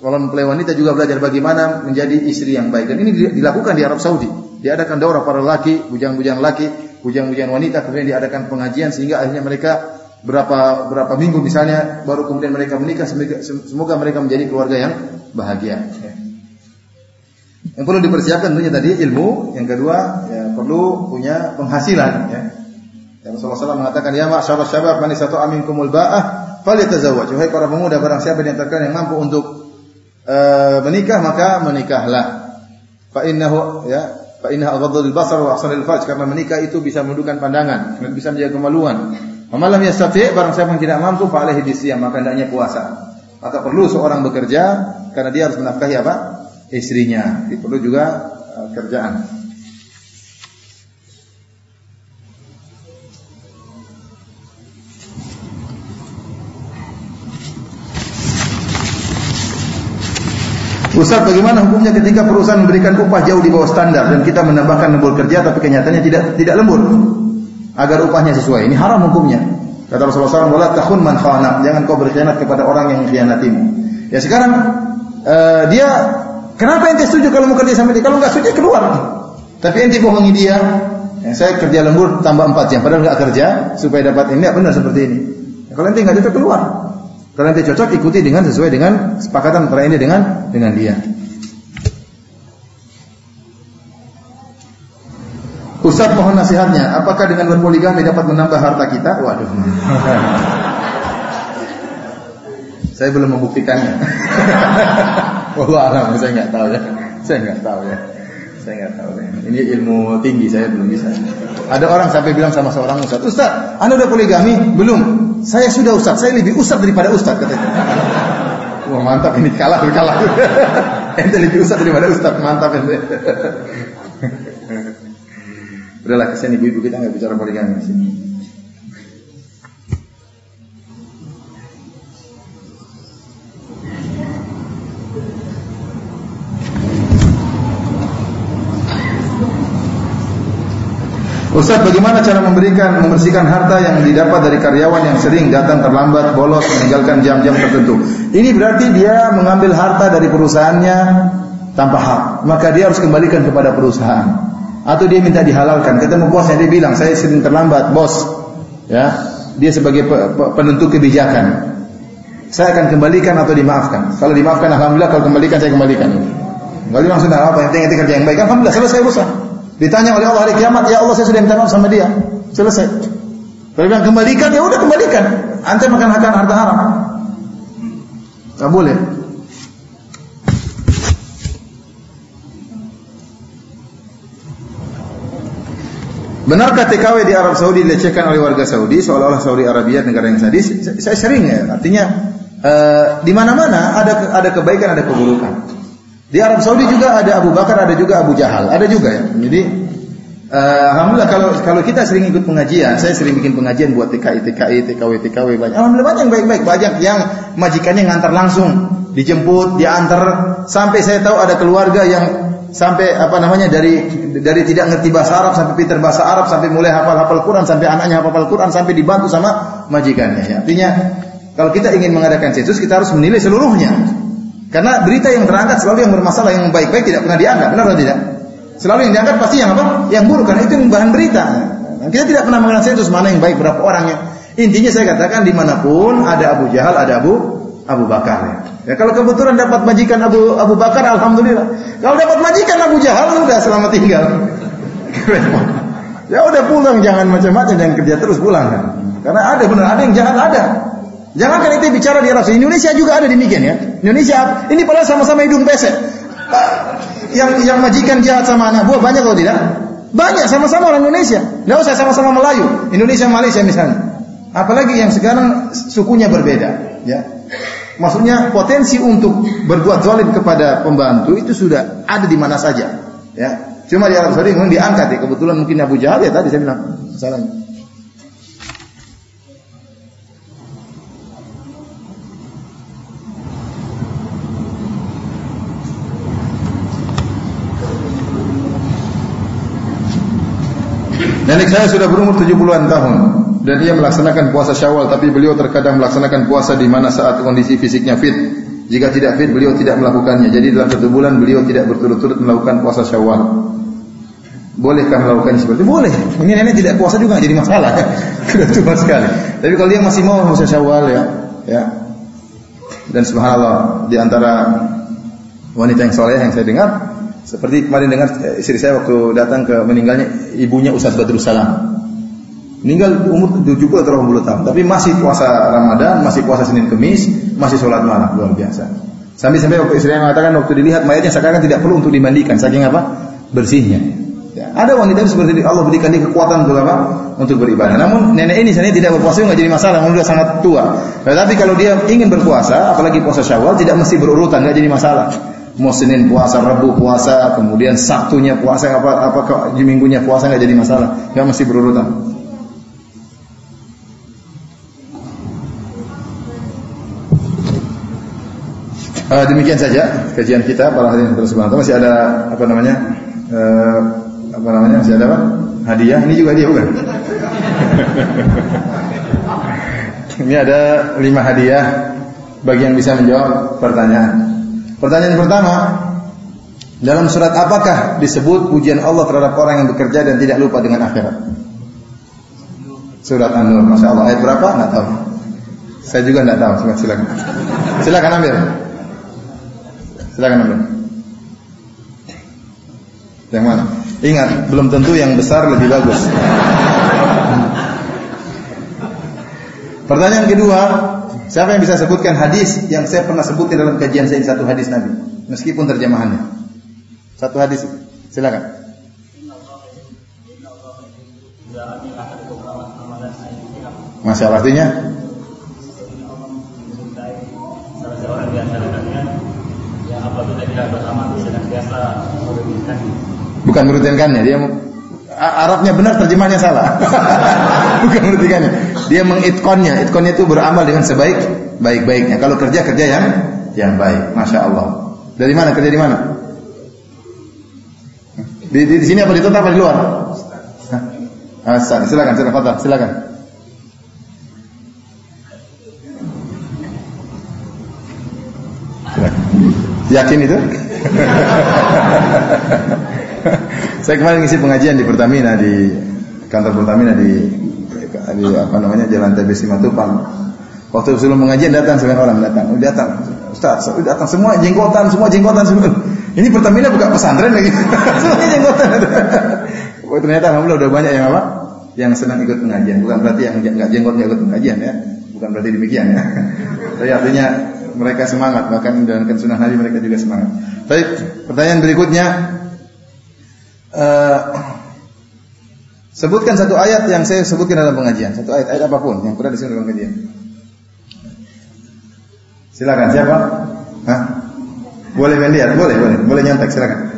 calon wanita juga belajar bagaimana menjadi istri yang baik. Dan ini dilakukan di Arab Saudi. Diadakan daurah para laki, bujang-bujang laki, bujang-bujang wanita, kemudian diadakan pengajian sehingga akhirnya mereka berapa berapa minggu misalnya baru kemudian mereka menikah semoga mereka menjadi keluarga yang bahagia. Yang perlu dipersiapkan tentunya tadi ilmu, yang kedua ya perlu punya penghasilan ya. Yang Rasulullah SAW mengatakan ya ma'syarul syabab man isata aminkumul ba'ah falyatazawwaj. Wahai para pemuda barang siapa di antara yang mampu untuk uh, menikah maka menikahlah. Fa innahu ya fa innahu aghaddu basar wa ahsanul farj karena menikah itu bisa menundukkan pandangan dan bisa menjaga kemaluan. Malam yastati barang siapa yang tidak mampu fa alaihi maka hendaknya puasa. Maka perlu seorang bekerja karena dia harus menafkahi apa? Istrinya. Perlu juga uh, kerjaan. Ustaz, bagaimana hukumnya ketika perusahaan memberikan upah jauh di bawah standar dan kita menambahkan lembur kerja tapi kenyataannya tidak tidak lembur agar upahnya sesuai. Ini haram hukumnya. Kata Rasulullah SAW, "Wala takhun man khana." Jangan kau berkhianat kepada orang yang mengkhianatimu. Ya sekarang uh, dia Kenapa ente setuju kalau mau kerja sama dia? Kalau nggak setuju keluar. Tapi ente bohongi dia. Ya, saya kerja lembur tambah 4 jam, padahal nggak kerja supaya dapat ini. Benar seperti ini. Ya, kalau ente nggak cocok keluar. Kalau ente cocok ikuti dengan sesuai dengan kesepakatan antara ini dengan dengan dia. Ustaz mohon nasihatnya, apakah dengan berpoligami dapat menambah harta kita? Waduh. Saya belum membuktikannya. Wallah alam, saya nggak tahu ya. Saya nggak tahu ya. Saya nggak tahu ya. Ini ilmu tinggi saya belum bisa. Ada orang sampai bilang sama seorang ustaz, Ustaz, Anda udah poligami? Belum. Saya sudah ustaz, saya lebih ustaz daripada ustaz katanya. Wah mantap ini kalah kalah. Ente lebih ustaz daripada ustaz, mantap ente. Udahlah kesian ibu-ibu kita nggak bicara poligami di sini. Ustaz, bagaimana cara memberikan membersihkan harta yang didapat dari karyawan yang sering datang terlambat, bolos, meninggalkan jam-jam tertentu? Ini berarti dia mengambil harta dari perusahaannya tanpa hak. Maka dia harus kembalikan kepada perusahaan. Atau dia minta dihalalkan. Ketemu bosnya dia bilang, "Saya sering terlambat, bos." Ya, dia sebagai penentu kebijakan. Saya akan kembalikan atau dimaafkan. Kalau dimaafkan alhamdulillah, kalau kembalikan saya kembalikan. Kalau langsung apa, yang penting kerja yang baik. Alhamdulillah selesai urusan. Ditanya oleh Allah hari kiamat, ya Allah saya sudah minta maaf sama dia. Selesai. Kalau bilang kembalikan, ya udah kembalikan. Anda makan harta harta haram. Tak boleh. Benarkah TKW di Arab Saudi dilecehkan oleh warga Saudi seolah-olah Saudi Arabia negara yang sadis? Saya sering ya. Artinya uh, di mana-mana ada ada kebaikan ada keburukan. Di Arab Saudi juga ada Abu Bakar, ada juga Abu Jahal, ada juga ya. Jadi uh, alhamdulillah kalau kalau kita sering ikut pengajian, saya sering bikin pengajian buat TKI, TKI, TKW, TKW banyak. Alhamdulillah banyak yang baik-baik, banyak yang majikannya ngantar langsung, dijemput, diantar sampai saya tahu ada keluarga yang sampai apa namanya dari dari tidak ngerti bahasa Arab sampai pintar bahasa Arab sampai mulai hafal-hafal Quran sampai anaknya hafal Quran sampai dibantu sama majikannya ya. Artinya kalau kita ingin mengadakan sensus kita harus menilai seluruhnya. Karena berita yang terangkat selalu yang bermasalah yang baik-baik tidak pernah diangkat, benar atau tidak? Selalu yang diangkat pasti yang apa? Yang buruk karena itu bahan berita. Kita tidak pernah mengenal sensus mana yang baik berapa orangnya. Intinya saya katakan di mana pun ada Abu Jahal, ada Abu Abu Bakar. Ya. ya kalau kebetulan dapat majikan Abu Abu Bakar, alhamdulillah. Kalau dapat majikan Abu Jahal, sudah selamat tinggal. ya udah pulang, jangan macam-macam, jangan kerja terus pulang. Kan? Karena ada benar, ada yang jahat ada. Jangankan itu bicara di Arab Indonesia juga ada demikian ya. Indonesia ini padahal sama-sama hidung pesek. Yang yang majikan jahat sama anak buah banyak atau tidak? Banyak sama-sama orang Indonesia. Tidak usah sama-sama Melayu, Indonesia Malaysia misalnya. Apalagi yang sekarang sukunya berbeda, ya. Maksudnya potensi untuk berbuat zalim kepada pembantu itu sudah ada di mana saja. Ya. Cuma di Arab Saudi mungkin diangkat ya. Kebetulan mungkin Abu Jahal ya tadi saya bilang salahnya. Nenek saya sudah berumur 70-an tahun dan ia melaksanakan puasa Syawal tapi beliau terkadang melaksanakan puasa di mana saat kondisi fisiknya fit. Jika tidak fit beliau tidak melakukannya. Jadi dalam satu bulan beliau tidak berturut-turut melakukan puasa Syawal. Bolehkah melakukan seperti itu? Boleh. Ini nenek tidak puasa juga jadi masalah. Sudah tua sekali. Tapi kalau dia masih mau puasa Syawal ya, ya. Dan subhanallah di antara wanita yang soleh yang saya dengar seperti kemarin dengar eh, istri saya waktu datang ke meninggalnya ibunya Ustaz Badrul Salam. Meninggal umur 70 atau 80 tahun, tapi masih puasa Ramadan, masih puasa Senin Kemis, masih sholat malam luar biasa. Sampai-sampai waktu istri saya mengatakan waktu dilihat mayatnya sekarang tidak perlu untuk dimandikan, saking apa? Bersihnya. Ya, ada wanita seperti itu, Allah berikan dia kekuatan untuk apa? Untuk beribadah. Namun nenek ini sebenarnya tidak berpuasa nggak jadi masalah, sudah sangat tua. Tetapi kalau dia ingin berpuasa, apalagi puasa Syawal, tidak mesti berurutan, nggak jadi masalah mau Senin puasa, Rabu puasa, kemudian Sabtunya puasa, apa apa minggunya puasa nggak jadi masalah, nggak mesti berurutan. Uh, demikian saja kajian kita para hadirin terus masih ada apa namanya uh, apa namanya masih ada apa? Hadiah? Ini juga dia bukan? Ini ada lima hadiah bagi yang bisa menjawab pertanyaan Pertanyaan pertama, dalam surat apakah disebut pujian Allah terhadap orang yang bekerja dan tidak lupa dengan akhirat? Surat An-Nur, Masya Allah. Ayat berapa? Nggak tahu. Saya juga nggak tahu. Silakan, silakan. Silakan ambil. Silakan ambil. Yang mana? Ingat, belum tentu yang besar lebih bagus. Pertanyaan kedua, Siapa yang bisa sebutkan hadis yang saya pernah sebutin dalam kajian saya satu hadis Nabi, meskipun terjemahannya. Satu hadis, silakan. Masya Allah artinya Bukan merutinkannya, dia Arabnya benar terjemahnya salah. Bukan menghentikannya. Dia mengitkonnya. Itkonnya itu beramal dengan sebaik baik-baiknya. Kalau kerja kerja yang yang baik. Masya Allah. Dari mana kerja di mana? Di, di, di sini apa di tempat apa di luar? Ah, silakan, silakan, silakan. Yakin itu? Saya kemarin ngisi pengajian di Pertamina di kantor Pertamina di di apa namanya Jalan TB Simatupang. Waktu sebelum pengajian datang sebagian orang datang, udah datang, Ustaz, udah datang semua jenggotan, semua jenggotan semua. Ini Pertamina buka pesantren lagi, semua jenggotan. oh, ternyata alhamdulillah udah banyak yang apa? Yang senang ikut pengajian. Bukan berarti yang nggak jenggotnya ikut pengajian ya. Bukan berarti demikian ya. Tapi artinya mereka semangat, bahkan dalam sunnah Nabi mereka juga semangat. Tapi pertanyaan berikutnya, uh, Sebutkan satu ayat yang saya sebutkan dalam pengajian, satu ayat ayat apa pun yang pernah disebut dalam pengajian. Silakan siapa? Hah? Boleh melihat, boleh, boleh, boleh nyontek silakan.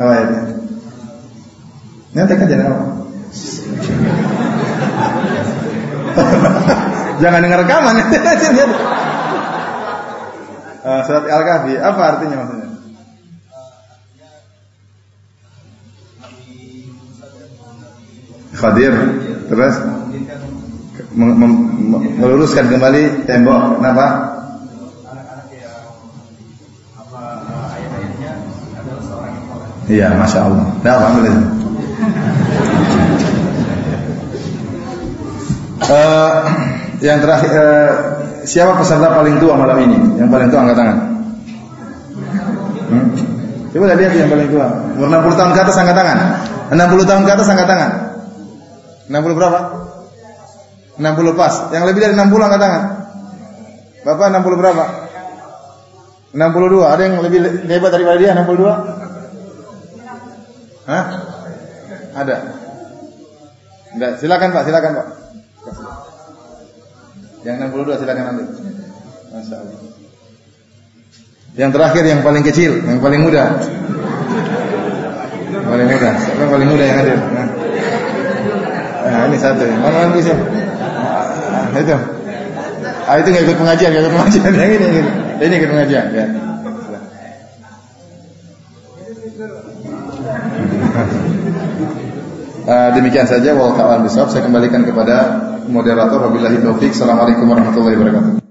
Apa ayatnya? Nyontek aja apa? Jangan dengar rekaman. uh, surat Al-Kahfi, apa artinya maksudnya? Khadir, terus meluruskan kembali tembok, kenapa? Iya, masya Allah. Nah, alhamdulillah. uh, yang terakhir, uh, siapa peserta paling tua malam ini? Yang paling tua angkat tangan. Hmm? Coba lihat yang paling tua. Umur 60 tahun ke atas angkat tangan. 60 tahun ke atas angkat tangan. 60 berapa? 60 pas. Yang lebih dari 60 angkat tangan. Bapak 60 berapa? 62. Ada yang lebih hebat daripada dia 62? Hah? Ada. Enggak, silakan Pak, silakan Pak. Yang 62 silakan ambil. Masya Allah. Yang terakhir yang paling kecil, yang paling muda. Paling muda. Siapa yang paling muda yang hadir? Nah. Ini satu. Mana bisa? Nah, itu. Ah, itu nggak ikut pengajian, nggak ikut pengajian. Yang ini, ini, ini ikut pengajian. Ya. Uh, demikian saja wallahu a'lam Saya kembalikan kepada moderator wabillahi taufik. Assalamualaikum warahmatullahi wabarakatuh.